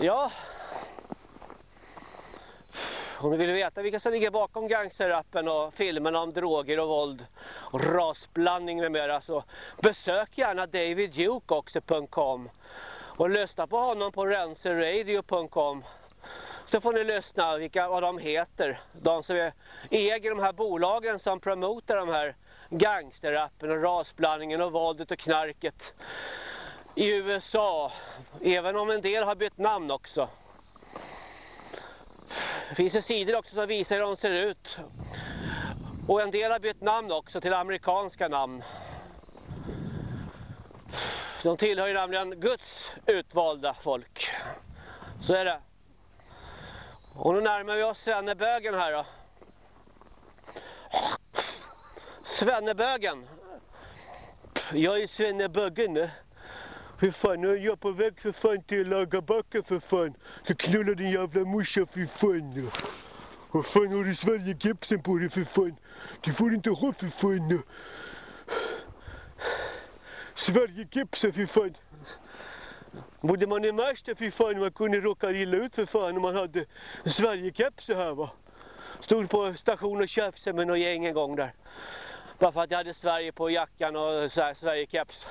Speaker 1: Ja. Om ni vill veta vilka som ligger bakom gangsterrappen och filmerna om droger och våld och rasblandning med mera så besök gärna davidduke.com och lyssna på honom på renserradio.com så får ni lyssna vilka, vad de heter. De som är, äger de här bolagen som promotar de här gangsterrappen och rasblandningen och våldet och knarket i USA. Även om en del har bytt namn också. Det finns ju sidor också som visar hur de ser ut. Och en del har bytt namn också till amerikanska namn. De tillhör ju nämligen Guds utvalda folk. Så är det. Och nu närmar vi oss Svennebögen här då. Svennebögen. Jag är Svennebögen nu. Hur fan, nu är jag på väg för fan till Lagabacken för fan. Ska knulla din jävla morsa för fan. Vad fan har du Sverigekepsen på dig för fan? Du får inte ha för fan. Sverigekepsen, för fan. Borde man i Märsta för fan man kunde råka illa ut för fan om man hade Sverigekeps så här va. Stod på station och tjafsade med någon gäng en gång där. Bara för att jag hade Sverige på jackan och Sverige Sverigekeps.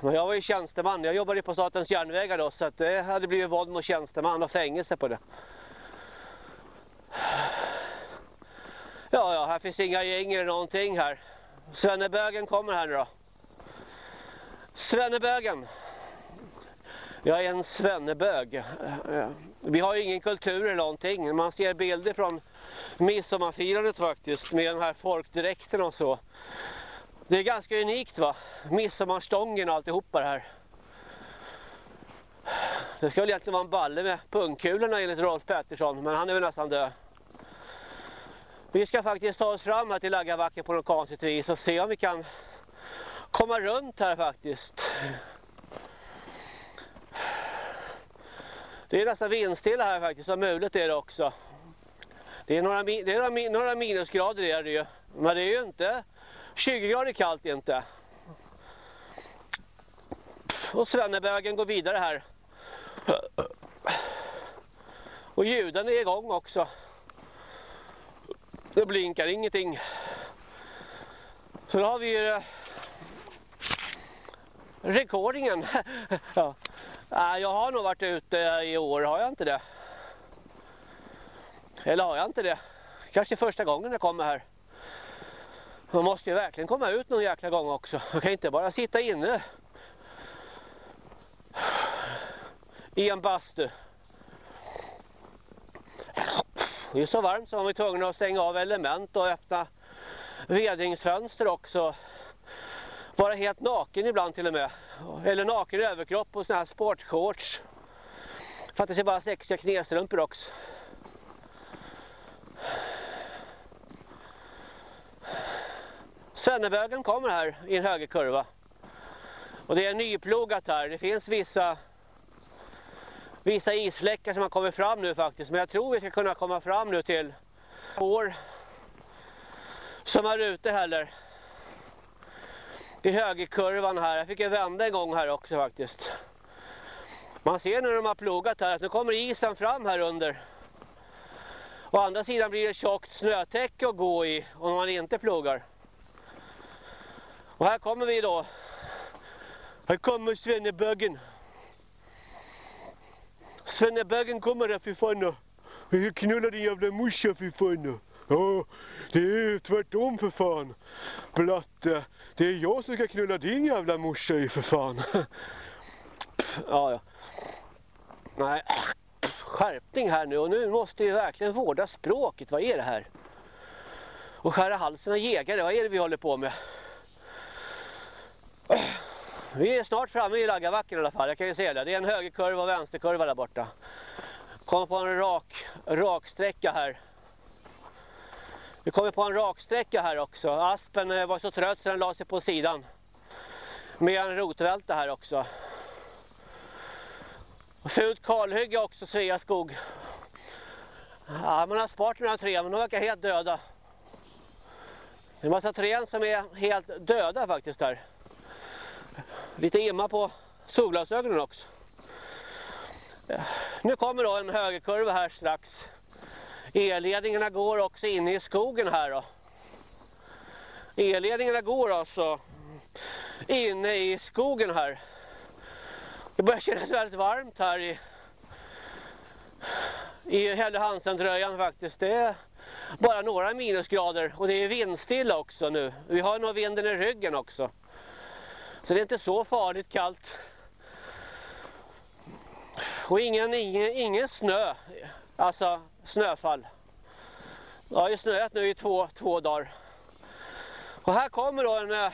Speaker 1: Men jag var ju tjänsteman, jag jobbade på statens järnvägar då så att det hade blivit våld mot tjänsteman och fängelse på det. Ja, ja, här finns inga gäng eller någonting här. Svennebögen kommer här nu då. Svennebögen. Jag är en svennebög. Vi har ju ingen kultur eller någonting. Man ser bilder från midsommarfirandet faktiskt med de här folkdräkterna och så. Det är ganska unikt va? Midsommarstången och alltihopa det här. Det ska väl egentligen vara en balle med pungkulorna enligt Rolf Pettersson, men han är väl nästan död. Vi ska faktiskt ta oss fram här till Laggavacken på något konstigt vis och se om vi kan komma runt här faktiskt. Det är nästan vindstilla här faktiskt, så mulet är det också. Det är några, det är några, några minusgrader är det ju, men det är ju inte 20 grader kallt inte. Och Svennebögen går vidare här. Och ljuden är igång också. Det blinkar ingenting. Så då har vi ju eh, rekordingen. ja. Jag har nog varit ute i år, har jag inte det? Eller har jag inte det? Kanske första gången jag kommer här. Man måste ju verkligen komma ut någon jäkla gång också. Man kan inte bara sitta inne. I en bastu. Det är så varmt så man är tvungen att stänga av element och öppna vedringsfönster också. Vara helt naken ibland till och med. Eller naken överkropp och sådana här sportshorts. Fattar sig bara sexiga knästrumpor också. Sönnebögen kommer här i en högerkurva. Och det är nyplogat här. Det finns vissa vissa isfläckar som har kommit fram nu faktiskt. Men jag tror vi ska kunna komma fram nu till år som är ute heller. I högerkurvan här. Jag fick ju vända en gång här också faktiskt. Man ser när de har plogat här att nu kommer isen fram här under. Å andra sidan blir det tjockt snötäcke att gå i om man inte plogar. Och här kommer vi då. Här kommer Svennebögen. Svennebögen kommer här för fan. Jag knullar din jävla morsa för fan. Ja, det är tvärtom för fan. Blatte, det är jag som ska knulla din jävla morsa i för fan. Ja, ja. Nej, skärpning här nu och nu måste vi verkligen vårda språket. Vad är det här? Och skära halsen av jägare, vad är det vi håller på med? Vi är snart framme i Laggabacken i alla fall, jag kan ju se det. Det är en högerkurva och vänsterkurva där borta. Kommer på en rak, rak sträcka här. Vi kommer på en raksträcka här också. Aspen eh, var så trött så den la sig på sidan. Med en rotvälta här också. Och fult kalhygge också Sveaskog. Ja, man har sparat några träd men de verkar helt döda. Det är en massa träd som är helt döda faktiskt där. Lite imma på solglasögonen också. Nu kommer då en högerkurva här strax. Elledningarna går också inne i skogen här då. Elledningarna går alltså inne i skogen här. Det börjar kännas väldigt varmt här i, i Helle Hansen-tröjan faktiskt. Det är bara några minusgrader och det är vindstilla också nu. Vi har nog vinden i ryggen också. Så det är inte så farligt kallt. Och ingen, ingen, ingen snö, alltså snöfall. Det har ju snöat nu i två, två dagar. Och här kommer då en eh,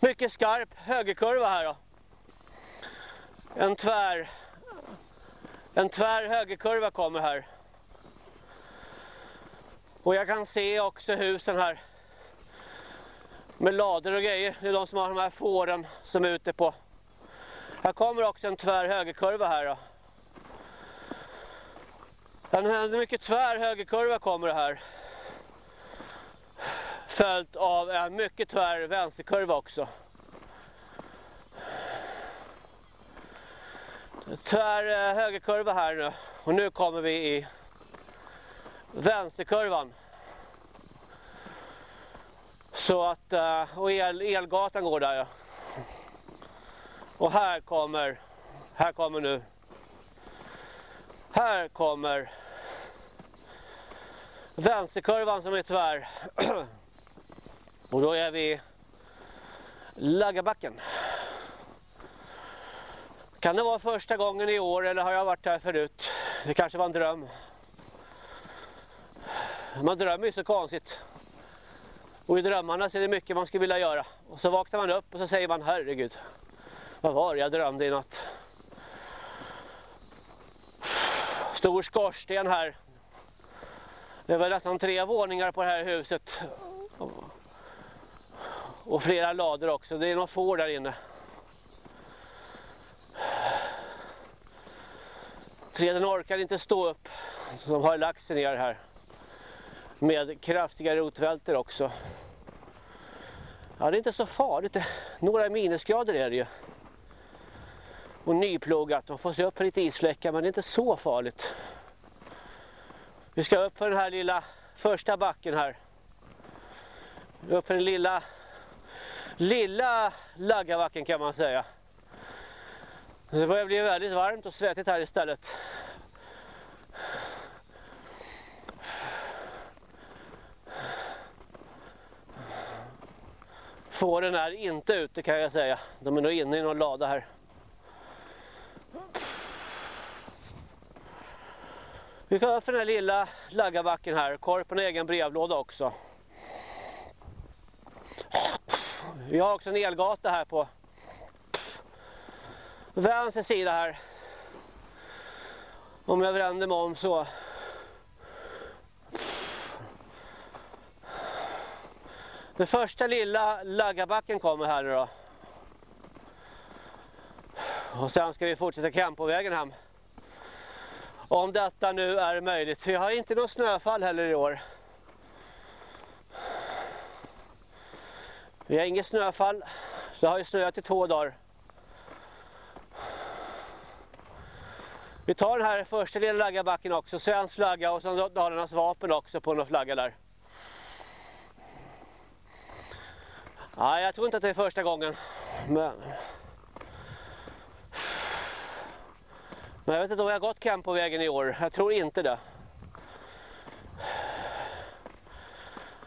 Speaker 1: mycket skarp högerkurva här då. En tvär, en tvär högerkurva kommer här. Och jag kan se också husen här med lader och grejer. Det är de som har de här fåren som är ute på. Här kommer också en tvär högerkurva här då. En mycket tvär högerkurva kommer det här. Följt av en mycket tvär vänsterkurva också. Tvär eh, högerkurva här nu. Och nu kommer vi i vänsterkurvan. Så att, eh, och el, elgatan går där ja. Och här kommer, här kommer nu, här kommer vänsterkurvan som är tvär. Och då är vi Laggabacken. Kan det vara första gången i år eller har jag varit här förut? Det kanske var en dröm. Man drömmer ju så konstigt. Och i drömmarna så är det mycket man skulle vilja göra. Och så vaknar man upp och så säger man herregud. Vad var det jag drömde i natt? Stor skorsten här. Det var nästan tre våningar på det här huset. Och flera lador också. Det är några får där inne. Träden orkar inte stå upp. Så de har lagt sig ner här med kraftiga rotvälter också. Ja, det är inte så farligt. Några minusgrader är det ju. Och nyplogat. De får se upp för lite isfläckar men det är inte så farligt. Vi ska upp för den här lilla första backen här. Upp för den lilla, lilla laggabacken kan man säga. Det börjar bli väldigt varmt och svettigt här istället. Fåren är inte ute kan jag säga. De är nog inne i någon lada här. Vi kan upp för den här lilla laggarbacken här. Korpen har egen brevlåda också. Vi har också en elgata här på vänster sida här. Om jag vänder mig om så. Den första lilla laggabacken kommer här nu då. Och sen ska vi fortsätta Campovägen hem. Om detta nu är möjligt. Vi har inte något snöfall heller i år. Vi har inget snöfall. Så det har ju snöat i två dagar. Vi tar den här första lilla laggabacken också. Svensk flagga och sen Dalarnas vapen också på någon flagga där. Nej, jag tror inte att det är första gången. Men... Men jag vet inte om jag har gått camp på vägen i år. Jag tror inte det.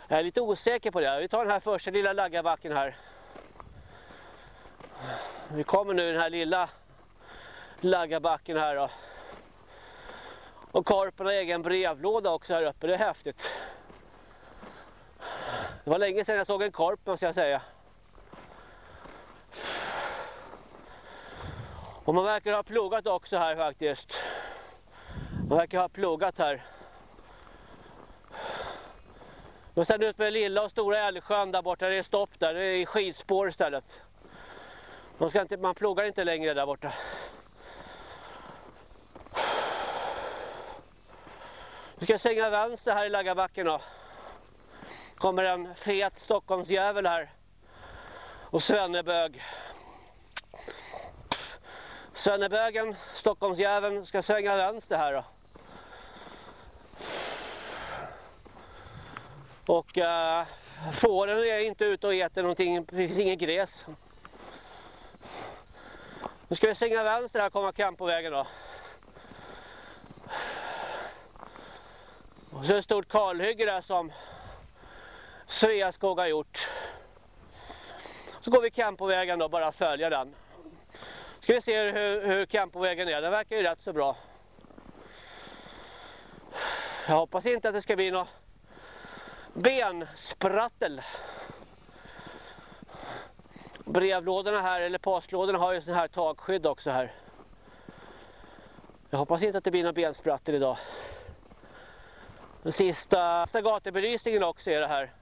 Speaker 1: Jag är lite osäker på det. Vi tar den här första lilla laggarbacken här. Vi kommer nu den här lilla laggarbacken. här då. Och korpen har egen brevlåda också här uppe. Det är häftigt. Det var länge sedan jag såg en korp måste jag säga. Och man verkar ha plogat också här faktiskt. Man verkar ha plogat här. Men sen ut med lilla och stora älgsjön där borta, det är stopp där, det är skidspår istället. Man, ska inte, man plogar inte längre där borta. Vi ska svänga vänster här i Laggabacken då. Kommer en fet Stockholmsjävel här. Och Svennebög. Svennebögen, Stockholmsjäveln, ska svänga vänster här då. Och äh, fåren är inte ute och äter någonting, det finns ingen gräs. Nu ska vi svänga vänster här och komma Campovägen då. Och så är det ett stort kalhygge där som Sveaskog har gjort. Så går vi Campovägen då, bara följa den. Ska vi se hur, hur Campovägen är, den verkar ju rätt så bra. Jag hoppas inte att det ska bli något bensprattel. Brevlådorna här, eller postlådorna har ju sån här takskydd också här. Jag hoppas inte att det blir något bensprattel idag. Den sista, sista gatubelysningen också är det här.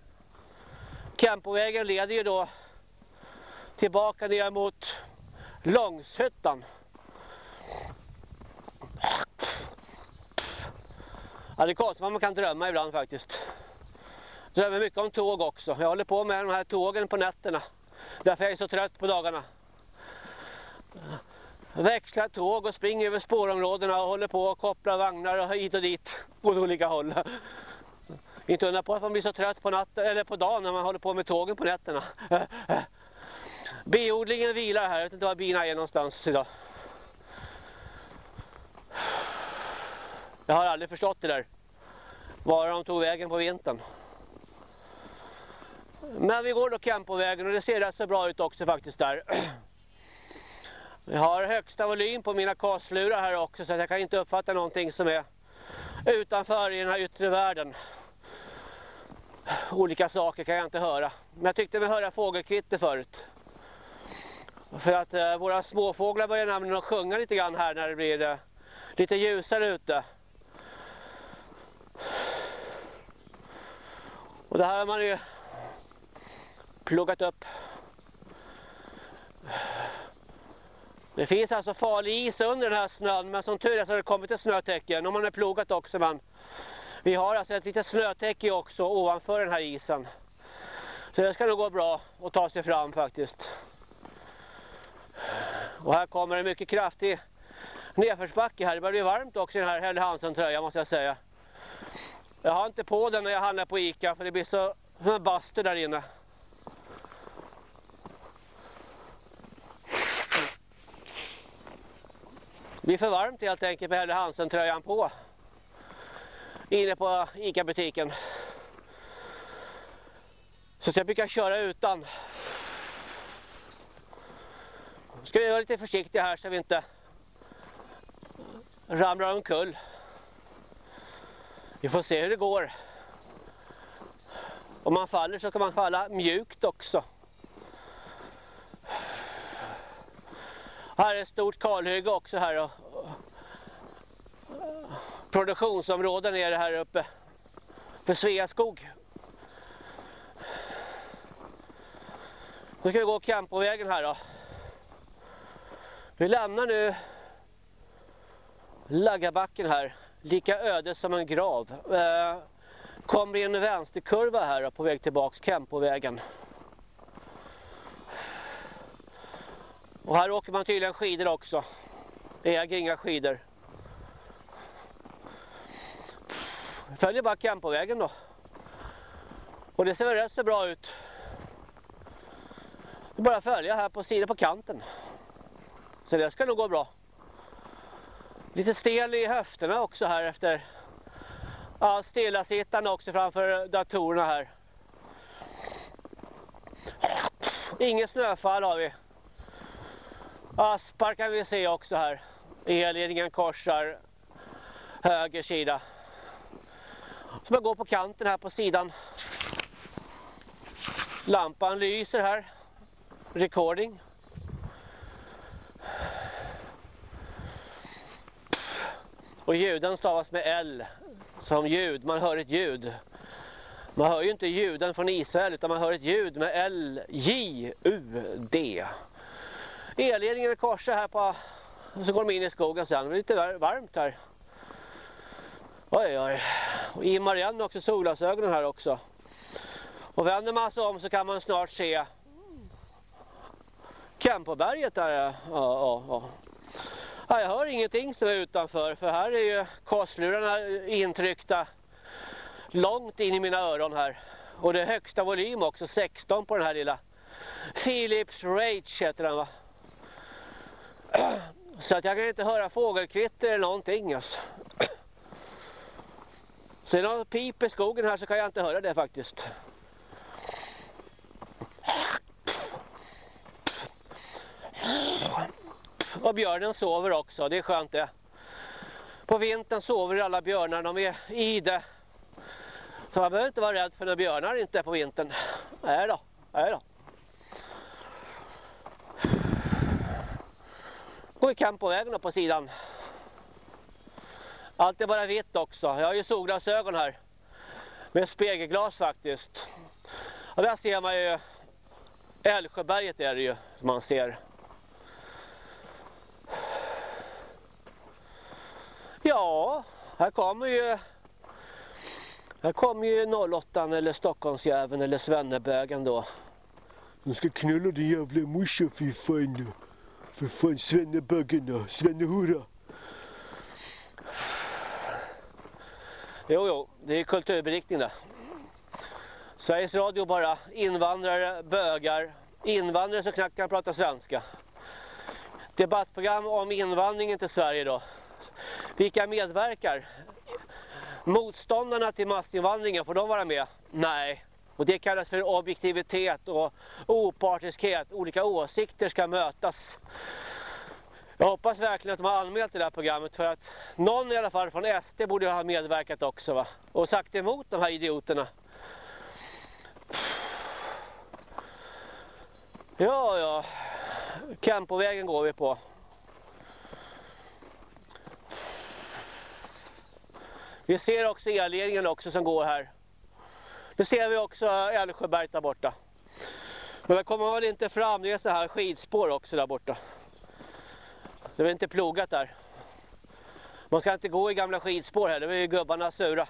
Speaker 1: Campovägen leder ju då tillbaka ner mot Långshyttan. Ja, det är konstigt vad man kan drömma ibland faktiskt. Jag drömmer mycket om tåg också. Jag håller på med de här tågen på nätterna. Därför är jag så trött på dagarna. Växlar tåg och springer över spårområdena och håller på och kopplar vagnar och hit och dit åt olika håll. Inte undra på att man blir så trött på natten eller på dagen när man håller på med tågen på nätterna. Biodlingen vilar här, jag vet inte var bina är någonstans idag. Jag har aldrig förstått det där. Var de tog vägen på vintern. Men vi går då Campovägen och det ser rätt så bra ut också faktiskt där. Jag har högsta volym på mina kaslurar här också så jag kan inte uppfatta någonting som är utanför i den här yttre världen. Olika saker kan jag inte höra. Men jag tyckte mig höra fågelkvitter förut. För att eh, våra småfåglar börjar nämligen att sjunga lite grann här när det blir eh, lite ljusare ute. Och det här har man ju pluggat upp. Det finns alltså farlig is under den här snön men som tur är så har det kommit ett snötäcke. Om man har plogat också men vi har alltså ett litet snötäcke också ovanför den här isen. Så det ska nog gå bra att ta sig fram faktiskt. Och här kommer en mycket kraftig nedförsbacke här. Det börjar bli varmt också i den här Helle Hansen tröjan måste jag säga. Jag har inte på den när jag handlar på Ica för det blir så som en bastu där inne. Det blir för varmt helt enkelt med Helle Hansen-tröjan på. Inne på Ica-butiken. Så jag brukar köra utan. Ska vi vara lite försiktiga här så vi inte ramlar omkull. Vi får se hur det går. Om man faller så kan man falla mjukt också. Här är ett stort kalhygge också här. Produktionsområden är det här uppe för Sveaskog. Nu ska vi gå Campovägen här då. Vi lämnar nu Laggabacken här, lika öde som en grav. Eh, kommer in en vänsterkurva här då, på väg tillbaks Campovägen. Och här åker man tydligen skidor också. Äger inga skidor. Följer bara campervägen då. Och det ser väl rätt så bra ut. Det är bara att följa här på sidan på kanten. Så det ska nog gå bra. Lite stel i höfterna också här efter ja, stillasittande också framför datorerna här. Inget snöfall har vi. Aspar kan vi se också här. Elledningen korsar höger sida. Så man går på kanten här på sidan. Lampan lyser här. Recording. Och ljuden stavas med L som ljud, man hör ett ljud. Man hör ju inte ljuden från Israel utan man hör ett ljud med L-J-U-D. Elledningen korsar här på, och så går de in i skogen sen, det är lite varmt här. Oj oj, och Imar igen också solglasögonen här också. Och vänder man sig om så kan man snart se Kempoberget där. Ja, ja, ja. Ja, jag hör ingenting som är utanför för här är ju korslurarna intryckta långt in i mina öron här. Och det är högsta volym också, 16 på den här lilla. Philips Rage heter den va. Så att jag kan inte höra fågelkvitter eller någonting alltså. Så är det någon pip i skogen här så kan jag inte höra det faktiskt. Och björnen sover också, det är skönt det. På vintern sover alla björnar, de är i det. Så man behöver inte vara rädd för när björnar inte är på vintern. Nej då, nej då. Går i kamp på vägen på sidan. Allt är bara vitt också. Jag har ju solglasögon här. Med spegelglas faktiskt. Och där ser man ju Älvsjöberget är det ju man ser. Ja, här kommer ju här kommer ju 08 eller Stockholmsjäveln eller Svennebögen då.
Speaker 2: De ska knulla din jävla morsa för fan. För fan Svennebögen Svennehora.
Speaker 1: Jo, jo, det är kulturberiktning det. Sveriges Radio bara invandrare, bögar, invandrare som knappt kan prata svenska. Debattprogram om invandringen till Sverige då. Vilka medverkar? Motståndarna till massinvandringen, får de vara med? Nej. Och det kallas för objektivitet och opartiskhet. Olika åsikter ska mötas. Jag hoppas verkligen att de har anmält det här programmet för att någon i alla fall från SD borde ha medverkat också va? Och sagt emot de här idioterna. Ja, ja. Campovägen går vi på. Vi ser också elledningen också som går här. Nu ser vi också Älvsjöberg där borta. Men där kommer man väl inte fram, det är så här skidspår också där borta. Det är inte plogat där. Man ska inte gå i gamla skidspår här, det var ju gubbarna sura.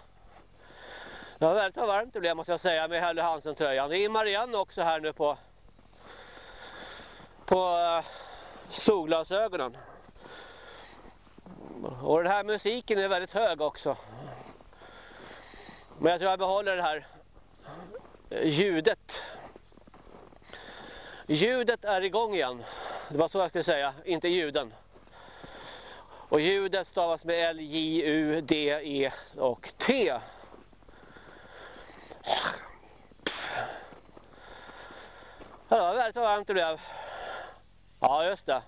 Speaker 1: Det var väldigt varmt det blev måste jag säga med Helle Hansen-tröjan. Det är Marianne också här nu på på uh, solglasögonen. Och den här musiken är väldigt hög också. Men jag tror jag behåller det här ljudet. Ljudet är igång igen. Det var så jag skulle säga, inte ljuden. Och ljudet stavas med L, J, U, D, E och T. Ja, det var väldigt varmt det blev. Ja, just det.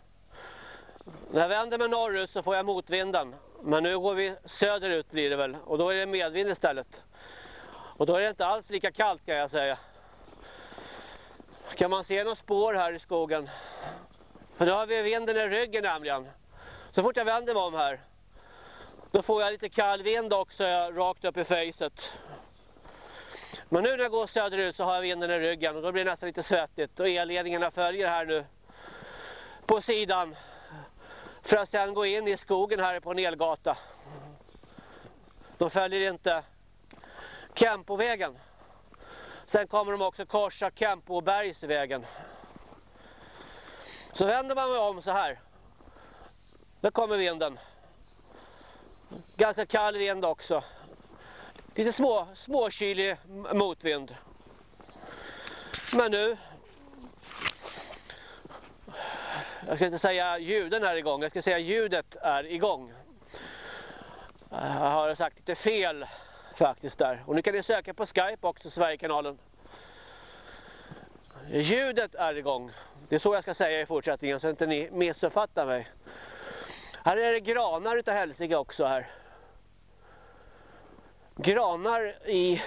Speaker 1: När jag vänder mig norrut så får jag motvinden. Men nu går vi söderut blir det väl. Och då är det medvind istället. Och då är det inte alls lika kallt kan jag säga. Kan man se några spår här i skogen? För nu har vi vinden i ryggen nämligen. Så fort jag vänder mig om här. Då får jag lite kall vind också rakt upp i facet. Men nu när jag går söderut så har jag vinden i ryggen och då blir det nästan lite svettigt. Och elledningarna följer här nu på sidan. För att sedan gå in i skogen här på en elgata. De följer inte Kempovägen. Sen kommer de också korsa Kempobergsvägen. Så vänder man mig om så här. Nu kommer vinden. Ganska kall vind också. Lite små, småkylig motvind. Men nu... Jag ska inte säga ljuden är igång, jag ska säga ljudet är igång. Jag har sagt lite fel faktiskt där. Och nu kan ni söka på Skype också, Sverigekanalen. Ljudet är igång. Det är så jag ska säga i fortsättningen så att inte ni missuppfattar mig. Här är det granar utav helsike också här. Granar i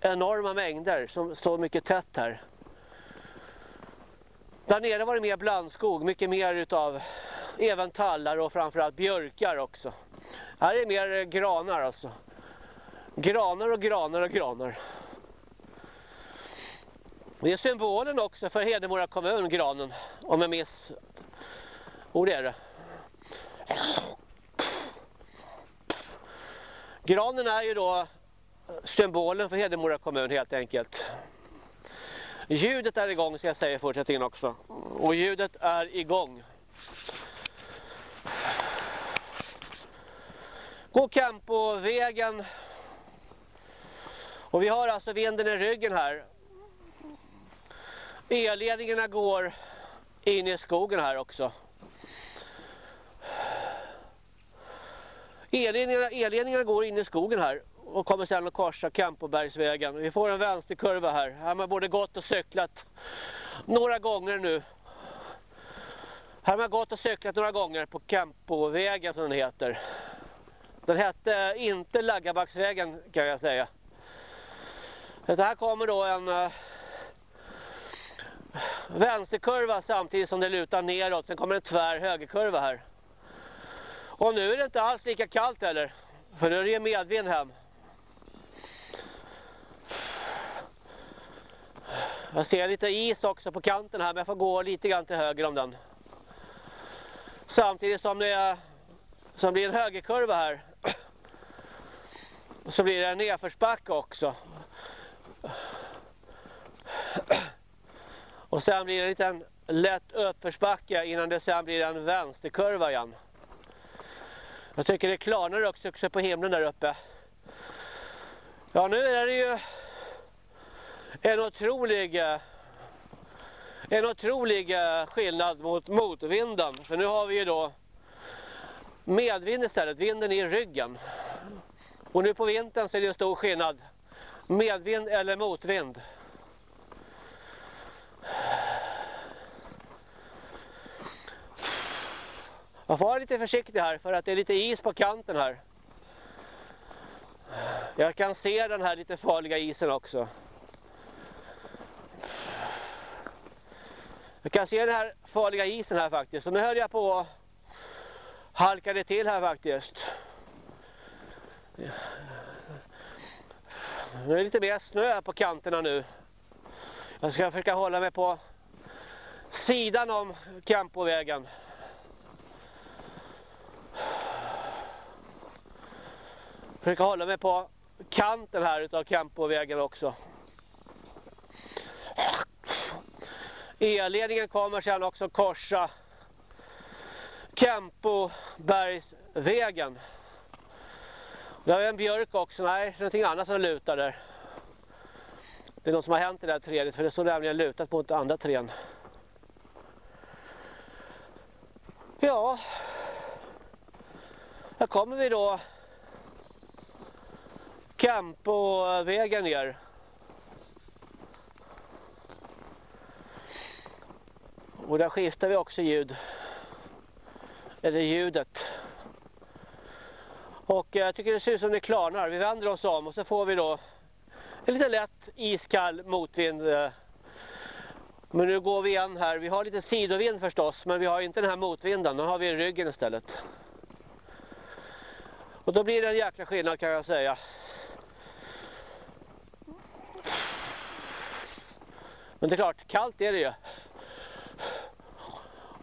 Speaker 1: enorma mängder som står mycket tätt här. Där nere var det mer blandskog, mycket mer utav även tallar och framförallt björkar också. Här är mer granar alltså. Granar och granar och granar. Det är symbolen också för Hedemora kommun, granen. Om jag minns. Oh, det är det. Granen är ju då eh, symbolen för Hedemora kommun helt enkelt. Ljudet är igång ska jag säga i fortsättningen också. Och ljudet är igång. Gå på vägen. Och vi har alltså vinden i ryggen här. Elledningarna går in i skogen här också. Elledningarna, elledningarna går in i skogen här och kommer sedan att korsa Kampobergsvägen. Vi får en vänsterkurva här. Här har man både gått och cyklat några gånger nu. Här har man gått och cyklat några gånger på Kampovägen som den heter. Den hette inte Laggabacksvägen kan jag säga. Det här kommer då en uh, vänsterkurva samtidigt som det lutar neråt. Sen kommer en tvär högerkurva här. Och nu är det inte alls lika kallt heller. För nu är det medvind hem. Jag ser lite is också på kanten här men jag får gå lite grann till höger om den. Samtidigt som det som blir en högerkurva här. Så blir det en nedförsbacke också. Och sen blir det en liten lätt uppförsbacke innan det sen blir en vänsterkurva igen. Jag tycker det klarnar också på himlen där uppe. Ja, nu är det ju en otrolig eh, en otrolig eh, skillnad mot motvinden. För nu har vi ju då medvind istället, vinden i ryggen. Och nu på vintern så är det en stor skillnad. Medvind eller motvind. Jag får vara lite försiktig här för att det är lite is på kanten här. Jag kan se den här lite farliga isen också. Jag kan se den här farliga isen här faktiskt. Och nu höll jag på att halka det till här faktiskt. Nu är det lite mer snö på kanterna nu. Jag ska försöka hålla mig på sidan om Campovägen. Försöka hålla mig på kanten här utav Campovägen också. Elledningen kommer sedan också korsa Kempobergsvägen. Där har vi en björk också. Nej, det är någonting annat som lutar där. Det är något som har hänt i det här trädet för det står nämligen lutat mot andra trän. Ja. Här kommer vi då camp på vägen ner. Och där skiftar vi också ljud. Eller ljudet. Och jag tycker det ser ut som det klarnar. Vi vänder oss om och så får vi då en lite lätt iskall motvind. Men nu går vi igen här. Vi har lite sidovind förstås, men vi har inte den här motvinden. Den har vi i ryggen istället. Och då blir det en jäkla skillnad kan jag säga. Men det är klart, kallt är det ju.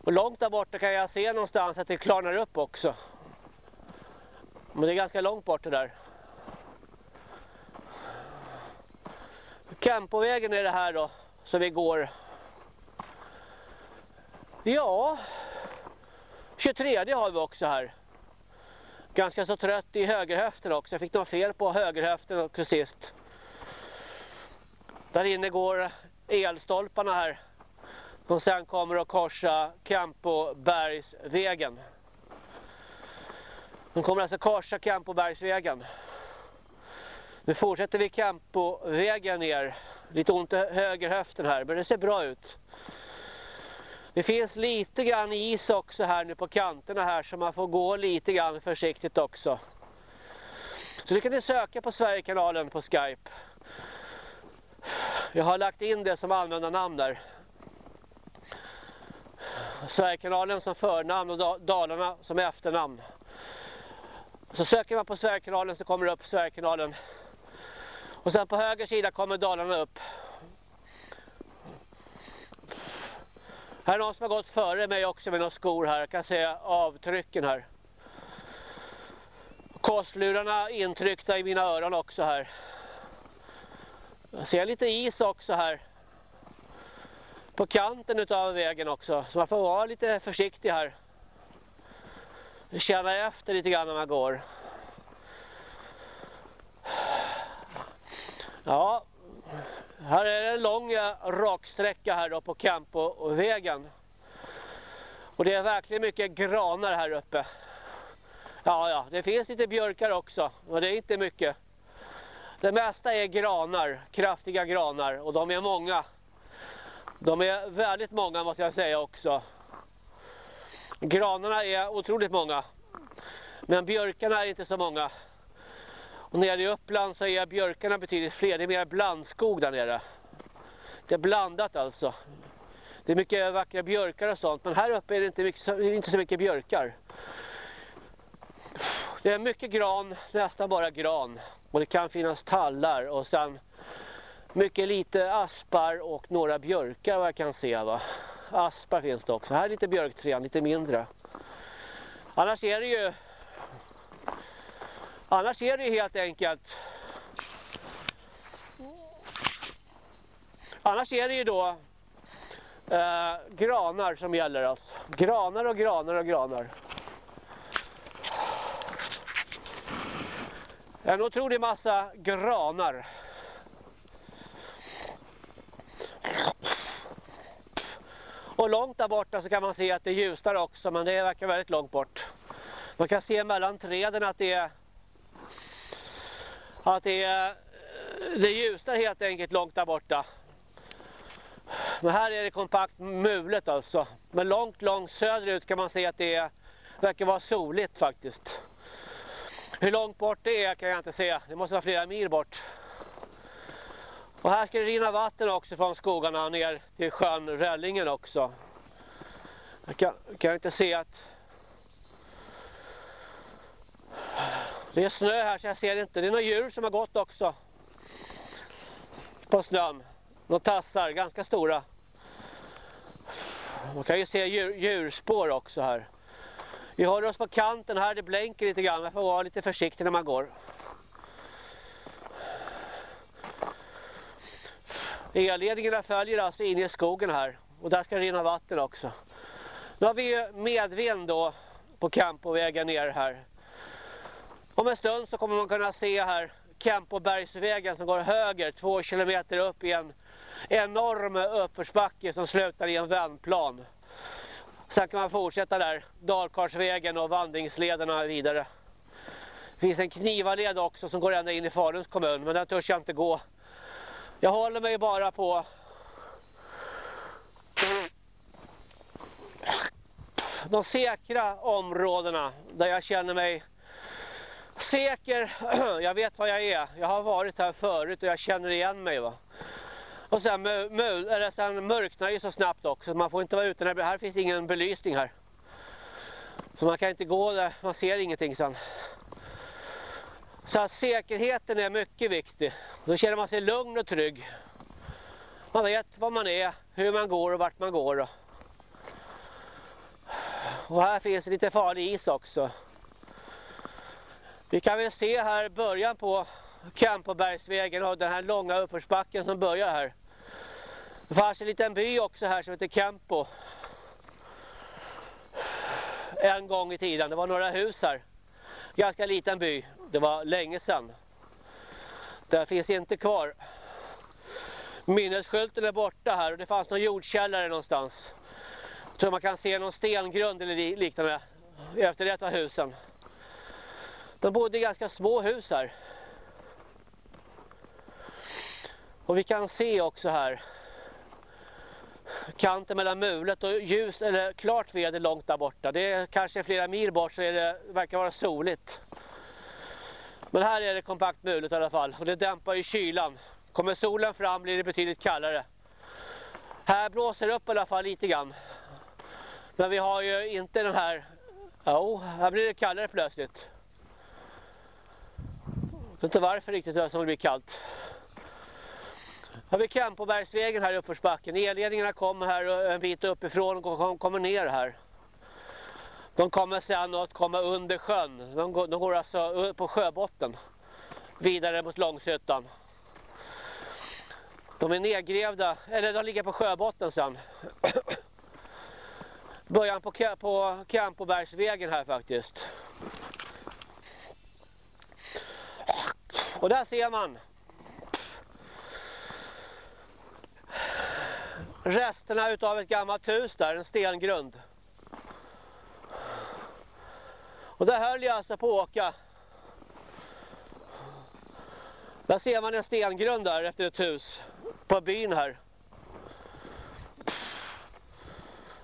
Speaker 1: Och långt där borta kan jag se någonstans att det klarnar upp också. Men det är ganska långt bort det där. Campovägen är det här då, så vi går. Ja, 23 har vi också här. Ganska så trött i högerhöften också. Jag fick något fel på högerhöften också sist. Där inne går elstolparna här. som sen kommer att korsa Campobergsvägen. De kommer alltså korsa Campobergsvägen. Nu fortsätter vi Campovägen ner. Lite ont i höger höften här, men det ser bra ut. Det finns lite grann is också här nu på kanterna här så man får gå lite grann försiktigt också. Så nu kan ni söka på Sverigekanalen på Skype. Jag har lagt in det som användarnamn där. Sverigekanalen som förnamn och Dalarna som efternamn. Så söker man på Sverigekanalen så kommer det upp Sverigekanalen. Och sen på höger sida kommer Dalarna upp. Här är någon som har gått före mig också med några skor här. Jag kan se avtrycken här. Kostlurarna intryckta i mina öron också här. Jag ser lite is också här. På kanten av vägen också. Så man får vara lite försiktig här. Känna efter lite grann när man går. Ja, här är det en lång eh, raksträcka här då på Campovägen. Och det är verkligen mycket granar här uppe. Ja, ja, det finns lite björkar också, men det är inte mycket. Det mesta är granar, kraftiga granar och de är många. De är väldigt många måste jag säga också. Granarna är otroligt många. Men björkarna är inte så många. Och nere i Uppland så är björkarna betydligt fler. Det är mer blandskog där nere. Det är blandat alltså. Det är mycket vackra björkar och sånt. Men här uppe är det inte, mycket, inte så mycket björkar. Det är mycket gran, nästan bara gran. Och det kan finnas tallar och sen mycket lite aspar och några björkar vad jag kan se va. Aspar finns det också. Här är lite björkträd, lite mindre. Annars är det ju Annars är det ju helt enkelt Annars är det ju då eh, granar som gäller alltså. Granar och granar och granar. En otrolig massa granar. Och långt där borta så kan man se att det ljusnar också men det verkar väldigt långt bort. Man kan se mellan träden att det är att det, är, det ljusnar helt enkelt långt där borta. Men här är det kompakt mulet alltså. Men långt, långt söderut kan man se att det är, verkar vara soligt faktiskt. Hur långt bort det är kan jag inte se. Det måste vara flera mil bort. Och här ska det rinna vatten också från skogarna ner till sjön Röllingen också. Jag kan, kan inte se att Det är snö här så jag ser inte. Det är några djur som har gått också. På snön. Några tassar, ganska stora. Man kan ju se djur, djurspår också här. Vi håller oss på kanten här, det blänker lite grann. Man får vara lite försiktig när man går. Elledningarna följer alltså in i skogen här. Och där ska det rinna vatten också. Nu har vi medvind då på Campovägen ner här. Om en stund så kommer man kunna se här Kempobergsvägen som går höger två kilometer upp i en enorm uppförsbacke som slutar i en vändplan. Sen kan man fortsätta där, Dalkarsvägen och vandringslederna vidare. Det finns en knivaled också som går ända in i Faluns kommun men den törs jag inte gå. Jag håller mig bara på de säkra områdena där jag känner mig säker. Jag vet vad jag är. Jag har varit här förut och jag känner igen mig. Va? Och sen, eller sen mörknar det så snabbt också. Man får inte vara ute när här finns ingen belysning här. Så man kan inte gå där, man ser ingenting sen. Så att säkerheten är mycket viktig. Då känner man sig lugn och trygg. Man vet var man är, hur man går och vart man går. Och här finns lite farlig is också. Vi kan väl se här början på Kampobergsvägen och den här långa uppförsbacken som börjar här. Det fanns en liten by också här som heter Kempo. En gång i tiden, det var några hus här. Ganska liten by, det var länge sedan. Den finns inte kvar. Minnesskylten är borta här och det fanns någon jordkällare någonstans. Jag tror man kan se någon stengrund eller liknande efter detta husen. De bodde i ganska små hus här. Och vi kan se också här kanten mellan mulet och ljus eller klart väder långt där borta. Det är kanske flera mil bort så är det verkar vara soligt. Men här är det kompakt mulet i alla fall och det dämpar ju kylan. Kommer solen fram blir det betydligt kallare. Här blåser det upp i alla fall lite grann. Men vi har ju inte den här... Jo, här blir det kallare plötsligt. Jag vet inte varför riktigt det som det blir kallt. Här har vi Kempobergsvägen här i uppförsbacken. Elledningarna kommer här en bit uppifrån och kommer ner här. De kommer sen att komma under sjön. De går, de går alltså på sjöbotten. Vidare mot Långshyttan. De är nedgrävda, eller de ligger på sjöbotten sen. Början på, på Kampobergsvägen här faktiskt. Och där ser man resterna utav ett gammalt hus där, en stengrund. Och där höll jag alltså på att åka. Där ser man en stengrund där efter ett hus på byn här.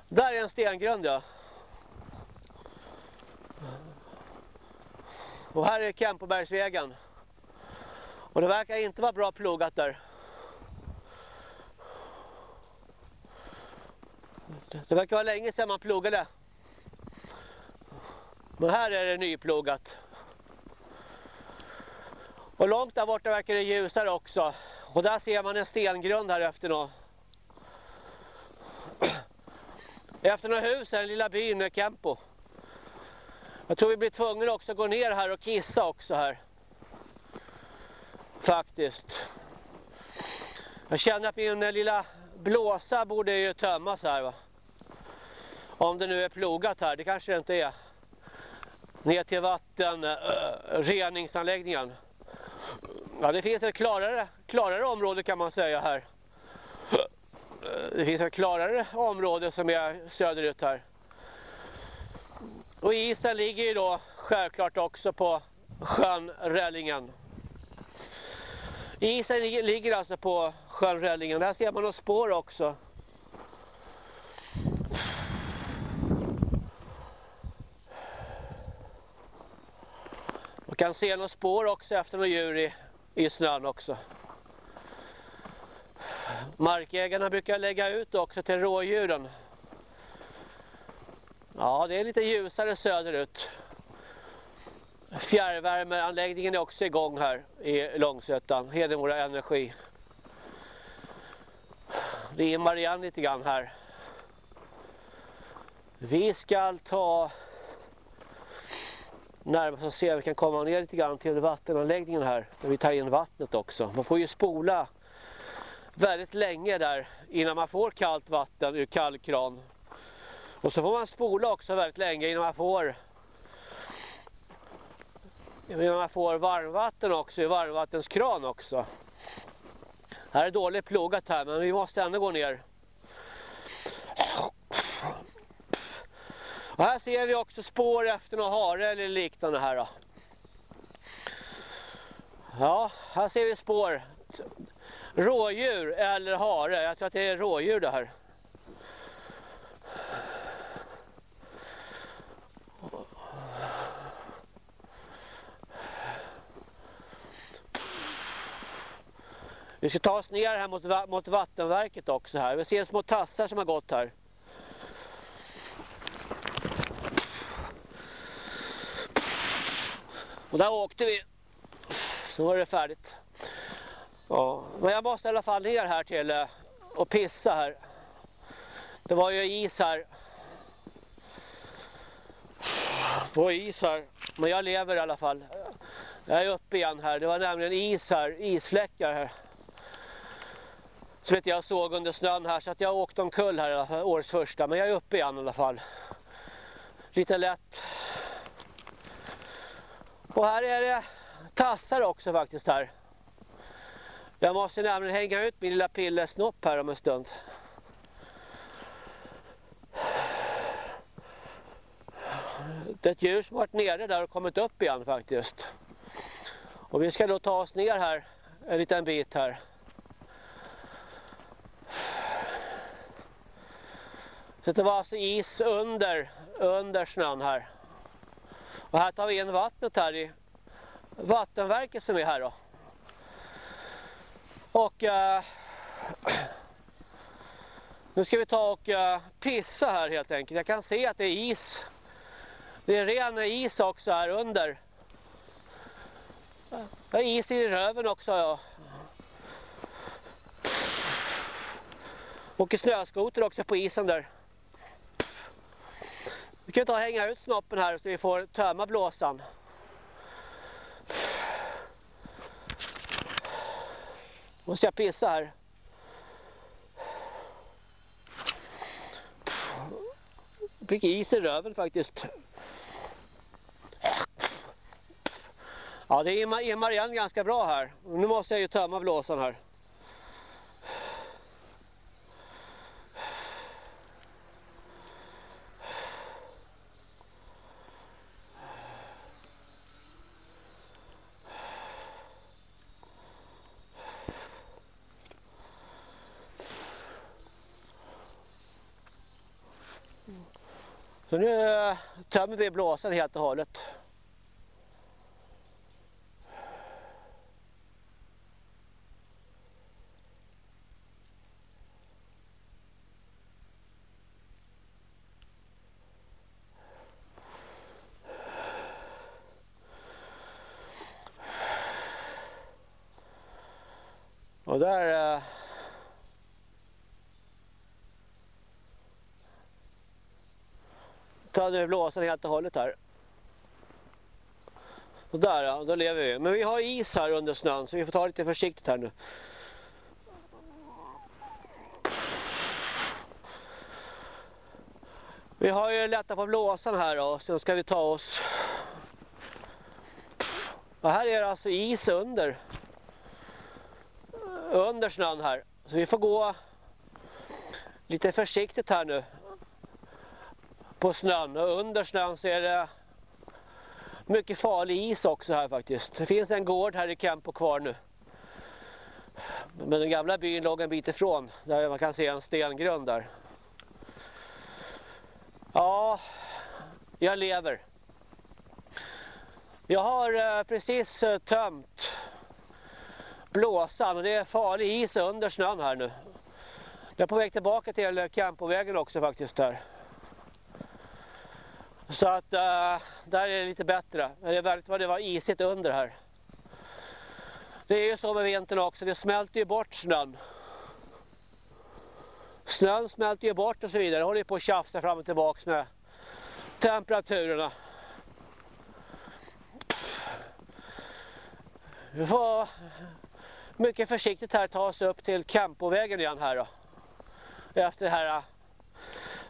Speaker 1: Där är en stengrund ja. Och här är Kempobergsvägen. Och det verkar inte vara bra plogat där. Det verkar vara länge sedan man plogade. Men här är det nyplogat. Och långt där borta verkar det ljusare också. Och där ser man en stengrund här efter något. Efter några hus här, den lilla byn Kempo. Jag tror vi blir tvungna också att gå ner här och kissa också här. Faktiskt. Jag känner att min eh, lilla blåsa borde ju tömmas här va. Om det nu är plogat här, det kanske det inte är. Ner till vatten, äh, reningsanläggningen. Ja, det finns ett klarare, klarare område kan man säga här. Det finns ett klarare område som är söderut här. Och isen ligger ju då självklart också på sjön Rällingen. Isen ligger alltså på sjön Rällingen. Där ser man några spår också. Man kan se några spår också efter några djur i, i snön också. Markägarna brukar lägga ut också till rådjuren. Ja, det är lite ljusare söderut. Fjärrvärmeanläggningen är också igång här i Långsötan, Hedemora Energi. Det immar igen lite grann här. Vi ska ta närmast och se om vi kan komma ner lite grann till vattenanläggningen här. Där vi tar in vattnet också. Man får ju spola väldigt länge där innan man får kallt vatten ur kallkran. Och så får man spola också väldigt länge innan man får man får varmvatten också i varmvattenskran också. Här är dåligt plogat här men vi måste ändå gå ner. Och här ser vi också spår efter någon hare eller liknande här då. Ja, här ser vi spår. Rådjur eller hare. Jag tror att det är rådjur det här. Vi ska ta oss ner här mot, mot vattenverket också här. Vi ser små tassar som har gått här. Och där åkte vi. Så var det färdigt. Ja, men jag måste i alla fall ner här till eh, och pissa här. Det var ju is här. Det var is här. Men jag lever i alla fall. Jag är uppe igen här. Det var nämligen is här. Isfläckar här. Så vet jag såg under snön här så att jag åkte omkull här i alla fall, årets första. Men jag är uppe igen i alla fall. Lite lätt. Och här är det tassar också faktiskt här. Jag måste nämligen hänga ut min lilla pillesnopp här om en stund. Det är ett djur som varit nere där och kommit upp igen faktiskt. Och vi ska då ta oss ner här en liten bit här. Så det var alltså is under, under snön här. Och här tar vi in vattnet här i vattenverket som är här då. Och eh, nu ska vi ta och eh, pissa här helt enkelt. Jag kan se att det är is. Det är ren is också här under. Det är is i röven också. Ja. Och snöskoter också på isen där. Vi ta och hänga ut snoppen här så vi får tömma blåsan. Måste jag pissa här? Jag fick is i röven faktiskt. Ja, det immar igen ganska bra här. Nu måste jag ju tömma blåsan här. Så nu eh, tömmer vi blåsan helt och hållet. Och där eh, tar nu blåsan helt och hållet här. Så där ja, då lever vi. Men vi har is här under snön så vi får ta lite försiktigt här nu. Vi har ju lättat på blåsan här då, sen ska vi ta oss. Och här är det alltså is under. Under snön här. Så vi får gå lite försiktigt här nu på snön och under snön så är det mycket farlig is också här faktiskt. Det finns en gård här i Kempo kvar nu. Men den gamla byn låg en bit ifrån där man kan se en stengrund där. Ja, jag lever. Jag har eh, precis eh, tömt blåsan och det är farlig is under snön här nu. Jag är på väg tillbaka till Kempovägen också faktiskt här. Så att uh, där är det lite bättre. Men det är väldigt vad det var isigt under här. Det är ju så med vintern också, det smälter ju bort snön. Snön smälter ju bort och så vidare. Det håller på att tjafsa fram och tillbaka med temperaturerna. Vi får mycket försiktigt här ta oss upp till Campovägen igen här då. Efter det här eh,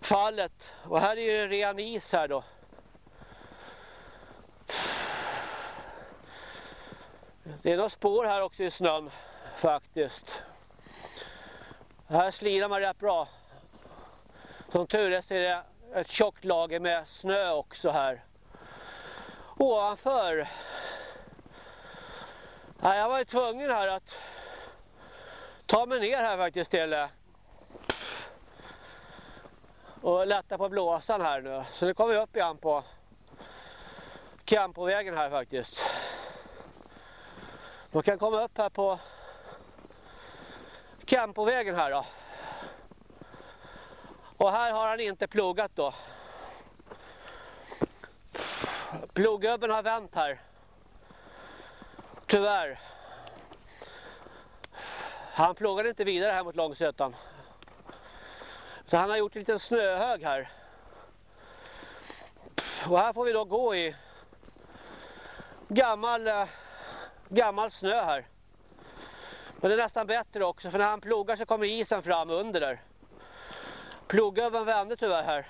Speaker 1: fallet. Och här är ju ren is här då. Det är några spår här också i snön faktiskt. Här slirar man rätt bra. Som tur är så är det ett tjockt lager med snö också här. Ovanför. Jag var ju tvungen här att ta mig ner här faktiskt till och lätta på blåsan här nu. Så nu kommer vi upp igen på Campovägen här faktiskt. Man kan komma upp här på Campovägen här då. Och här har han inte plogat då. Ploggubben har vänt här. Tyvärr. Han plogade inte vidare här mot Långsötan. Så han har gjort en liten snöhög här. Och här får vi då gå i gammal, eh, gammal snö här. Men det är nästan bättre också för när han plogar så kommer isen fram under där. Ploggubben vände tyvärr här.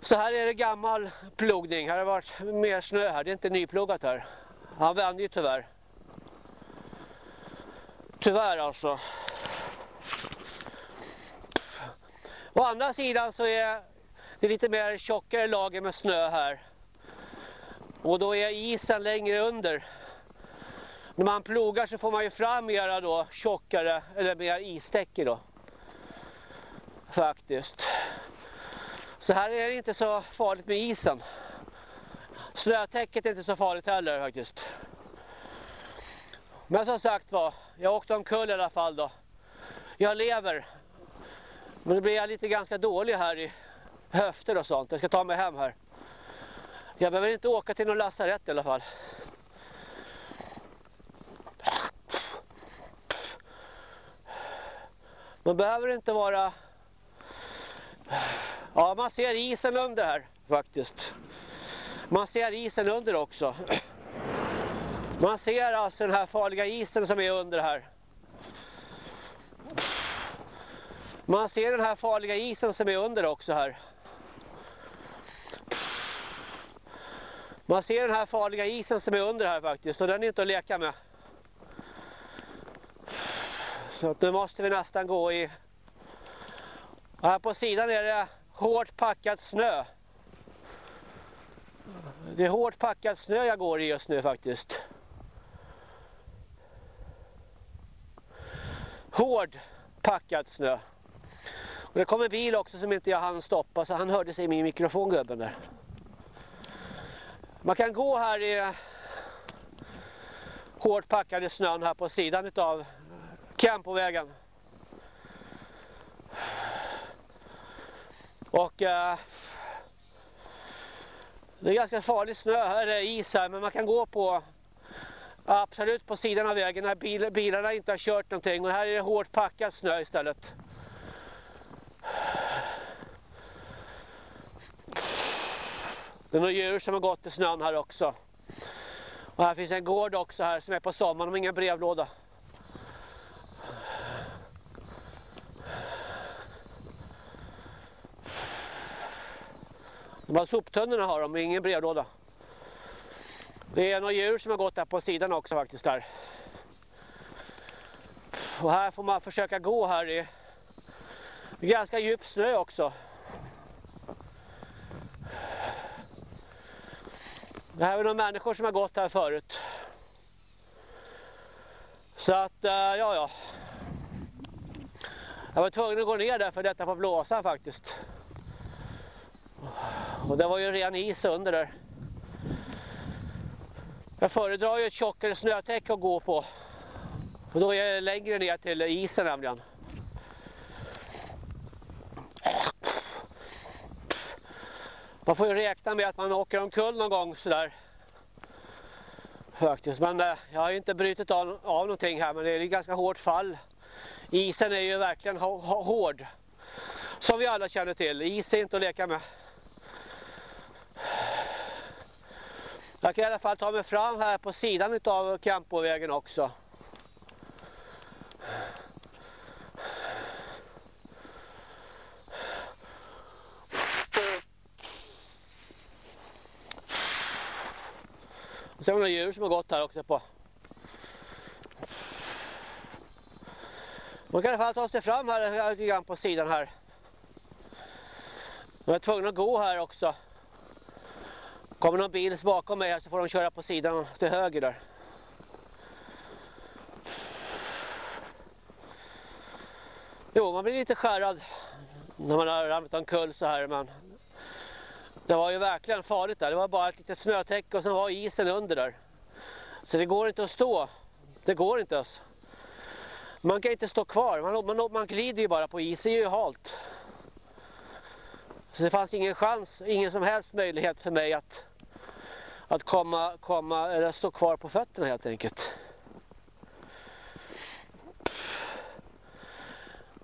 Speaker 1: Så här är det gammal plogning. Här har varit mer snö här. Det är inte nyplogat här. Han vände ju tyvärr. Tyvärr alltså. Å andra sidan så är det lite mer tjockare lager med snö här. Och då är isen längre under. När man plogar så får man ju fram mera då tjockare eller mer istäcke då. Faktiskt. Så här är det inte så farligt med isen. Snötäcket är inte så farligt heller faktiskt. Men som sagt var, jag åkte omkull i alla fall då. Jag lever. Men nu blir jag lite ganska dålig här i höfter och sånt. Jag ska ta mig hem här. Jag behöver inte åka till någon lasarett i alla fall. Man behöver inte vara... Ja, man ser isen under här faktiskt. Man ser isen under också. Man ser alltså den här farliga isen som är under här. Man ser den här farliga isen som är under också här. Man ser den här farliga isen som är under här faktiskt, så den är inte att leka med. Så att nu måste vi nästan gå i... här på sidan är det hårt packad snö. Det är hårt packad snö jag går i just nu faktiskt. Hård packad snö. Och det en bil också som inte jag hann stoppa så han hörde sig i min mikrofon gubben där. Man kan gå här i hårt packade snön här på sidan av Campovägen. Och eh, det är ganska farlig snö här, är is här, men man kan gå på absolut på sidan av vägen när bil, bilarna inte har kört någonting. Och här är det hårt packad snö istället. Det är några djur som har gått i snön här också. Och här finns en gård också här som är på sommaren och ingen brevlåda. De här soptunnorna har de, ingen brevlåda. Det är några djur som har gått här på sidan också faktiskt där. Och här får man försöka gå här i ganska djup snö också. Det här är några människor som har gått här förut. Så att, eh, ja ja. Jag var tvungen att gå ner där för detta på blåsa faktiskt. Och det var ju ren is under där. Jag föredrar ju ett tjockare snötäcke att gå på. För då är jag längre ner till isen nämligen. Man får ju räkna med att man åker omkull någon gång sådär. Faktiskt, men eh, jag har ju inte brutit av, av någonting här men det är ett ganska hårt fall. Isen är ju verkligen hård. Som vi alla känner till. Is är inte att leka med. Jag kan i alla fall ta mig fram här på sidan av Campovägen också. Sen har några djur som har gått här också på. Man kan i alla fall ta sig fram här lite grann på sidan här. Jag är tvungen att gå här också. Kommer någon bil bakom mig här så får de köra på sidan till höger där. Jo, man blir lite skärrad när man har ramlat omkull så här. Men det var ju verkligen farligt där. Det var bara ett litet snötäcke och sen var isen under där. Så det går inte att stå. Det går inte ens. Man kan inte stå kvar. Man, man, man glider ju bara på is. Det är ju halt. Så det fanns ingen chans, ingen som helst möjlighet för mig att, att komma, komma eller stå kvar på fötterna helt enkelt.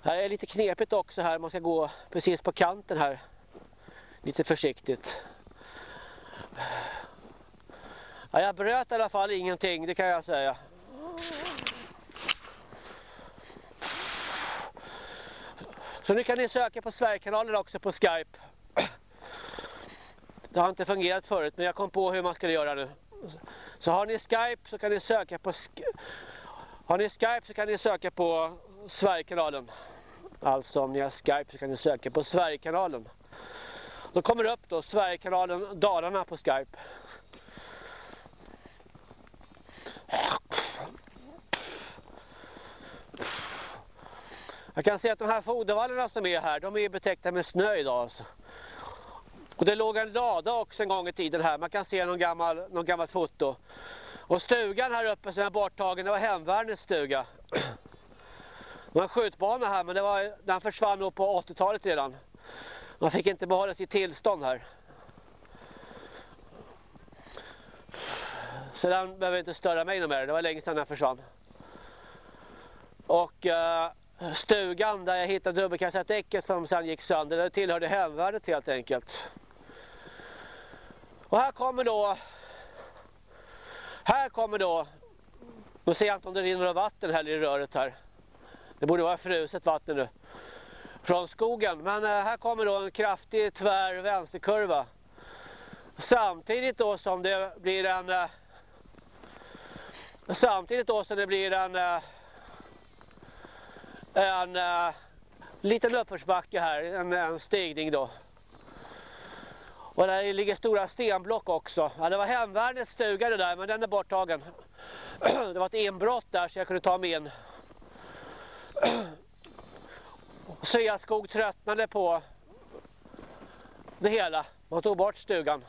Speaker 1: Det Här är lite knepigt också här, man ska gå precis på kanten här. Lite försiktigt. Ja, jag bröt i alla fall ingenting, det kan jag säga. Så nu kan ni söka på Sverigekanalen också på Skype. Det har inte fungerat förut men jag kom på hur man skulle göra nu. Så har ni Skype så kan ni söka på Har ni Skype så kan ni söka på Sverigekanalen. Alltså om ni har Skype så kan ni söka på Sverigekanalen. Då kommer det upp då Sverigekanalen Dalarna på Skype. Jag kan se att de här fodervallarna som är här, de är betäckta med snö idag. Alltså. Och det låg en lada också en gång i tiden här. Man kan se någon gammal, någon gammalt foto. Och stugan här uppe som är borttagen, det var hemvärnets stuga. Det var en skjutbana här men det var, den försvann nog på 80-talet redan. Man fick inte behålla sitt tillstånd här. Så den behöver inte störa mig mer. Det var länge sedan den försvann. Och eh, stugan där jag hittade dubbelkassettäcket som sen gick sönder, det tillhörde hemvärnet helt enkelt. Och här kommer då här kommer då nu ser jag inte om det rinner av vatten här i röret här. Det borde vara fruset vatten nu. Från skogen. Men eh, här kommer då en kraftig tvär vänsterkurva. Samtidigt då som det blir en eh, samtidigt då som det blir en eh, en liten uppförsbacke här, en, en stigning då. Och där ligger stora stenblock också. Ja, det var hemvärnets stuga det där, men den är borttagen. Det var ett inbrott där så jag kunde ta mig in. Sveaskog tröttnade på det hela. Man tog bort stugan.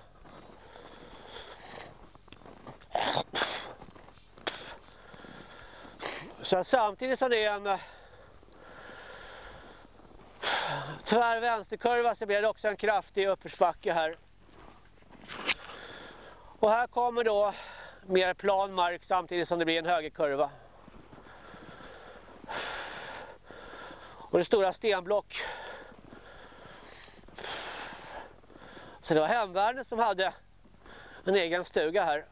Speaker 1: Så samtidigt som det är en eh, tvär vänsterkurva så blir det också en kraftig uppförsbacke här. Och här kommer då mer plan mark samtidigt som det blir en högerkurva. Och det stora stenblock. Så det var hemvärnet som hade en egen stuga här.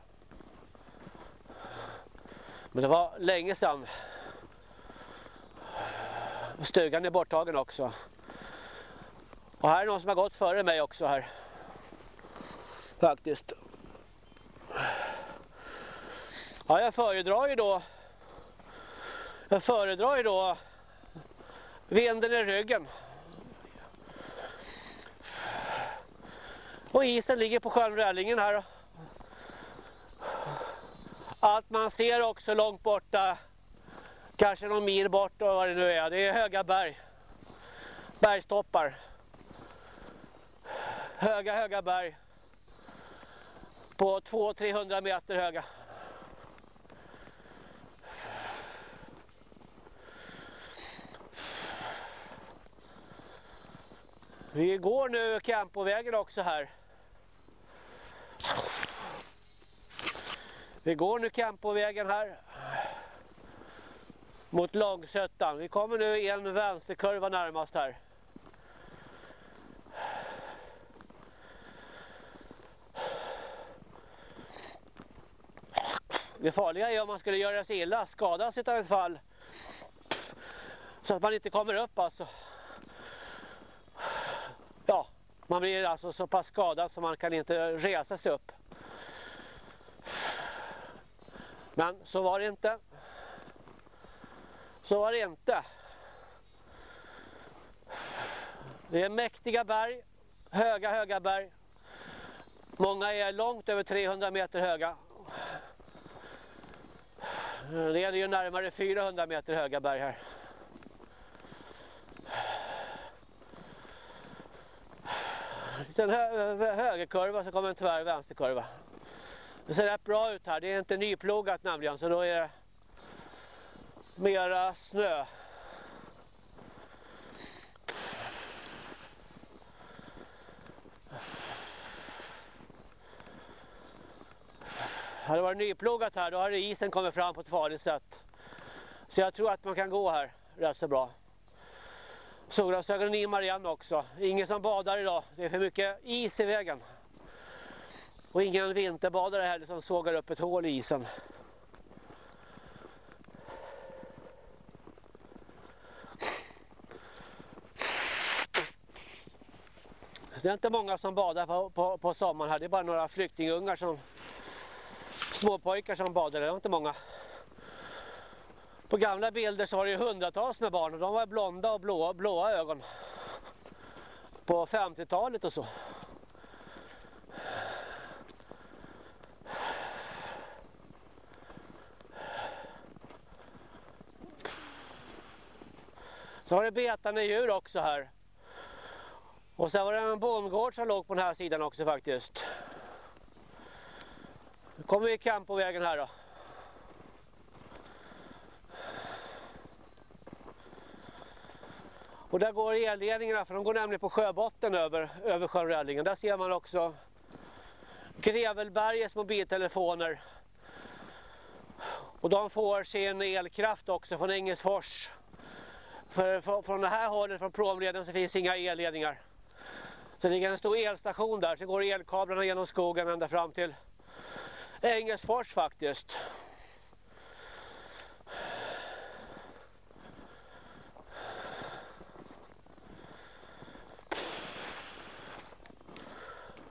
Speaker 1: Men det var länge sedan. Stugan är borttagen också. Och här är någon som har gått före mig också här. Faktiskt. Ja, jag föredrar ju då jag föredrar ju då vinden i ryggen. Och isen ligger på sjön Rällingen här. Allt man ser också långt borta, kanske någon mil bort och vad det nu är, det är höga berg. Bergstoppar höga, höga berg. På 200-300 meter höga. Vi går nu Campovägen också här. Vi går nu Campovägen här. Mot Långsötan. Vi kommer nu i en vänsterkurva närmast här. Det farliga är om man skulle göra sig illa, skadas utan ett fall. Så att man inte kommer upp alltså. Ja, man blir alltså så pass skadad så man kan inte resa sig upp. Men så var det inte. Så var det inte. Det är mäktiga berg, höga höga berg. Många är långt över 300 meter höga. Det är ju närmare 400 meter höga berg här. Sen hö högerkurva så kommer en tvär vänsterkurva. Det ser rätt bra ut här. Det är inte nyplogat nämligen så då är det mera snö. Hade det varit nyplogat här då hade isen kommit fram på ett farligt sätt. Så jag tror att man kan gå här rätt så bra. Solglasögonen immar igen också. Ingen som badar idag. Det är för mycket is i vägen. Och ingen vinterbadare heller som sågar upp ett hål i isen. Det är inte många som badar på, på, på sommaren här. Det är bara några flyktingungar som småpojkar som badar. Det är inte många. På gamla bilder så var det hundratals med barn och de var blonda och blåa, blåa ögon. På 50-talet och så. Så var det betande djur också här. Och sen var det en bondgård som låg på den här sidan också faktiskt. Nu kommer vi i på vägen här då. Och där går elledningarna, för de går nämligen på sjöbotten över, över sjön Där ser man också Grevelbergets mobiltelefoner. Och de får sin elkraft också från Engelsfors. För från det här hållet, från promleden, så finns inga elledningar. Så det ligger en stor elstation där, så går elkablarna genom skogen ända fram till Engelsfors faktiskt.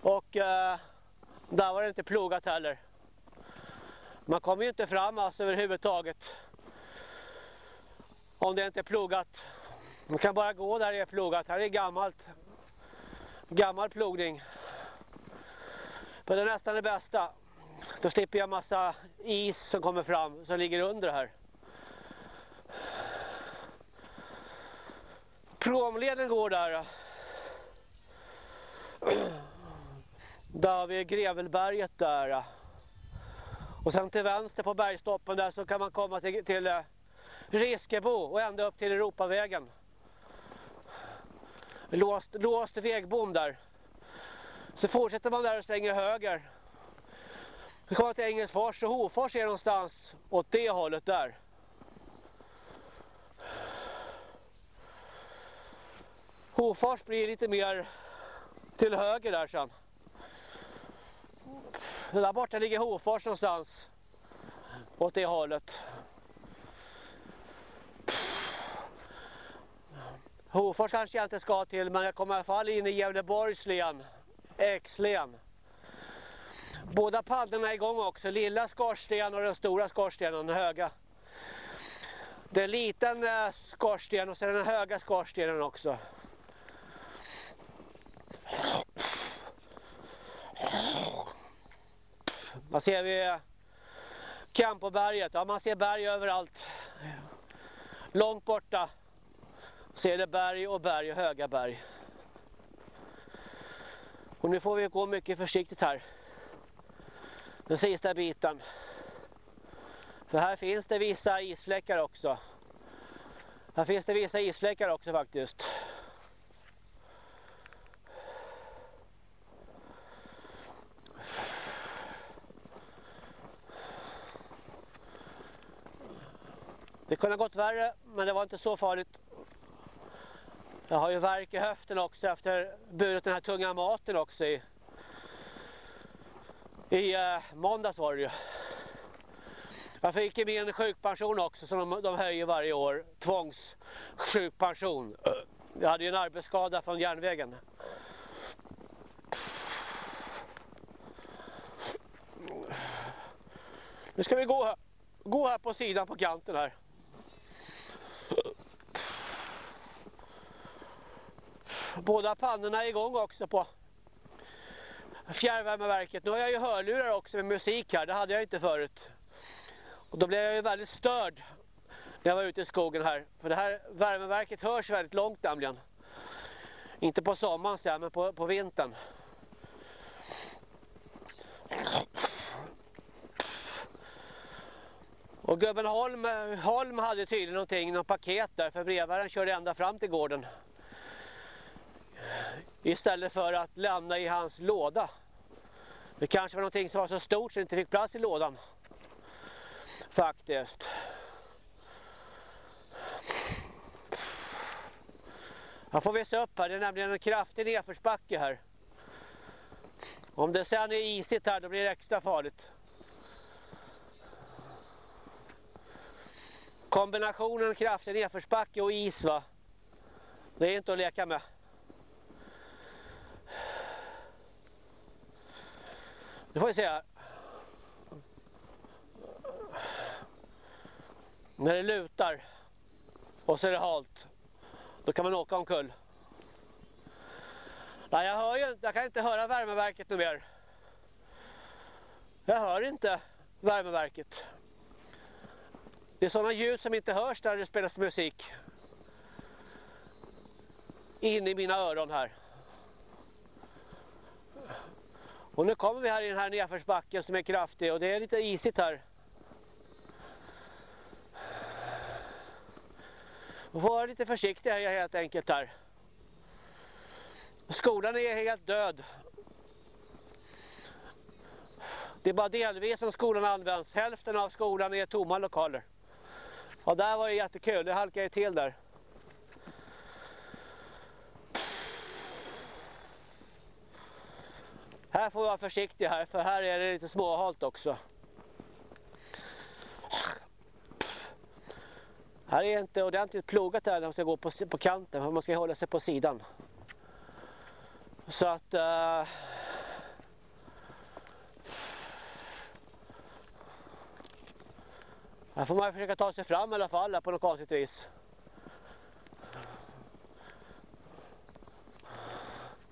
Speaker 1: Och eh, där var det inte plogat heller. Man kommer ju inte fram alltså överhuvudtaget. Om det inte är plogat. Man kan bara gå där det är plogat. Här är gammalt. Gammal plogning. Men det är nästan det bästa. Då slipper jag massa is som kommer fram som ligger under här. Promleden går där. Där har vi Grevelberget där. Och sen till vänster på bergstoppen där så kan man komma till, till eh, Riskebo och ända upp till Europavägen. Låst, låst vägbom där. Så fortsätter man där och svänger höger. Så kommer man till Engelsfors och Hofors är någonstans åt det hållet där. Hofors blir lite mer till höger där sen. Där borta ligger Hofors någonstans. Åt det hållet. Hofors kanske jag inte ska till men jag kommer i alla fall in i Gävleborgs län. X-län. Båda paddorna är igång också. Lilla skorsten och den stora skorstenen, den höga. Det är en liten eh, skorsten och sen den höga skorstenen också. Vad ser vi? Campoberget. Ja, man ser berg överallt. Långt borta ser det berg och berg och höga berg. Och nu får vi gå mycket försiktigt här. Den sista biten. För här finns det vissa isfläckar också. Här finns det vissa isfläckar också faktiskt. Det kunde ha gått värre, men det var inte så farligt. Jag har ju värk i höften också efter burit den här tunga maten också i, i eh, måndags var det ju. Jag fick ju min sjukpension också som de, de höjer varje år. Tvångssjukpension. Jag hade ju en arbetsskada från järnvägen. Nu ska vi gå här. gå här på sidan på kanten här. Båda pannorna är igång också på fjärrvärmeverket. Nu har jag ju hörlurar också med musik här, det hade jag inte förut. Och då blev jag ju väldigt störd när jag var ute i skogen här. För det här värmeverket hörs väldigt långt nämligen. Inte på sommaren sen, men på, på vintern. Och gubben Holm, Holm hade tydligen någonting, någon paket där för brevbäraren körde ända fram till gården. Istället för att lämna i hans låda. Det kanske var någonting som var så stort så det inte fick plats i lådan. Faktiskt. Jag får visa upp här, det är nämligen en kraftig nedförsbacke här. Om det sen är isigt här då blir det extra farligt. Kombinationen kraftig nedförsbacke och is va. Det är inte att leka med. Nu får vi se här. När det lutar och så är det halt. Då kan man åka omkull. Nej, jag, hör ju, jag kan inte höra värmeverket nu mer. Jag hör inte värmeverket. Det är sådana ljud som inte hörs där det spelas musik. In i mina öron här. Och nu kommer vi här i den här nedförsbacken som är kraftig och det är lite isigt här. Man får vara lite försiktig här helt enkelt här. Skolan är helt död. Det är bara delvis som skolan används. Hälften av skolan är tomma lokaler. Och där var det jättekul. Det halkade ju till där. Här får vi vara försiktiga här, för här är det lite småhalt också. Här är inte ordentligt plogat här när man ska gå på, på kanten, för man ska hålla sig på sidan. Så att... Uh, här får man försöka ta sig fram i alla fall på något konstigt vis.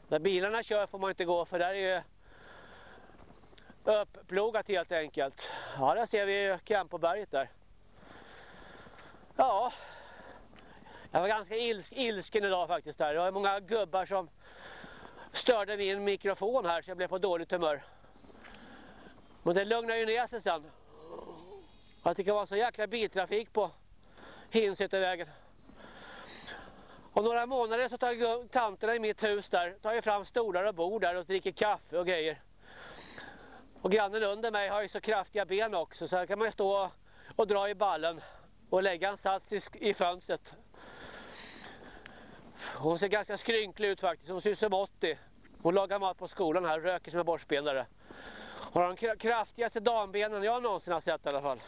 Speaker 1: När bilarna kör får man inte gå för där är ju upplogat helt enkelt. Ja, där ser vi Campoberget där. Ja, jag var ganska ilsk, ilsken idag faktiskt där. Det var många gubbar som störde min mikrofon här så jag blev på dåligt humör. Men det lugnar ju ner sig sen. Att det kan vara så jäkla biltrafik på Hinsätervägen. Om några månader så tar tanterna i mitt hus där, tar ju fram stolar och bord där och dricker kaffe och grejer. Och grannen under mig har ju så kraftiga ben också så här kan man ju stå och dra i ballen och lägga en sats i, i fönstret. Hon ser ganska skrynklig ut faktiskt, hon ser ut som 80. Hon lagar mat på skolan här, röker som en borstbenare. Hon har de kraftigaste dambenen jag någonsin har sett i alla fall.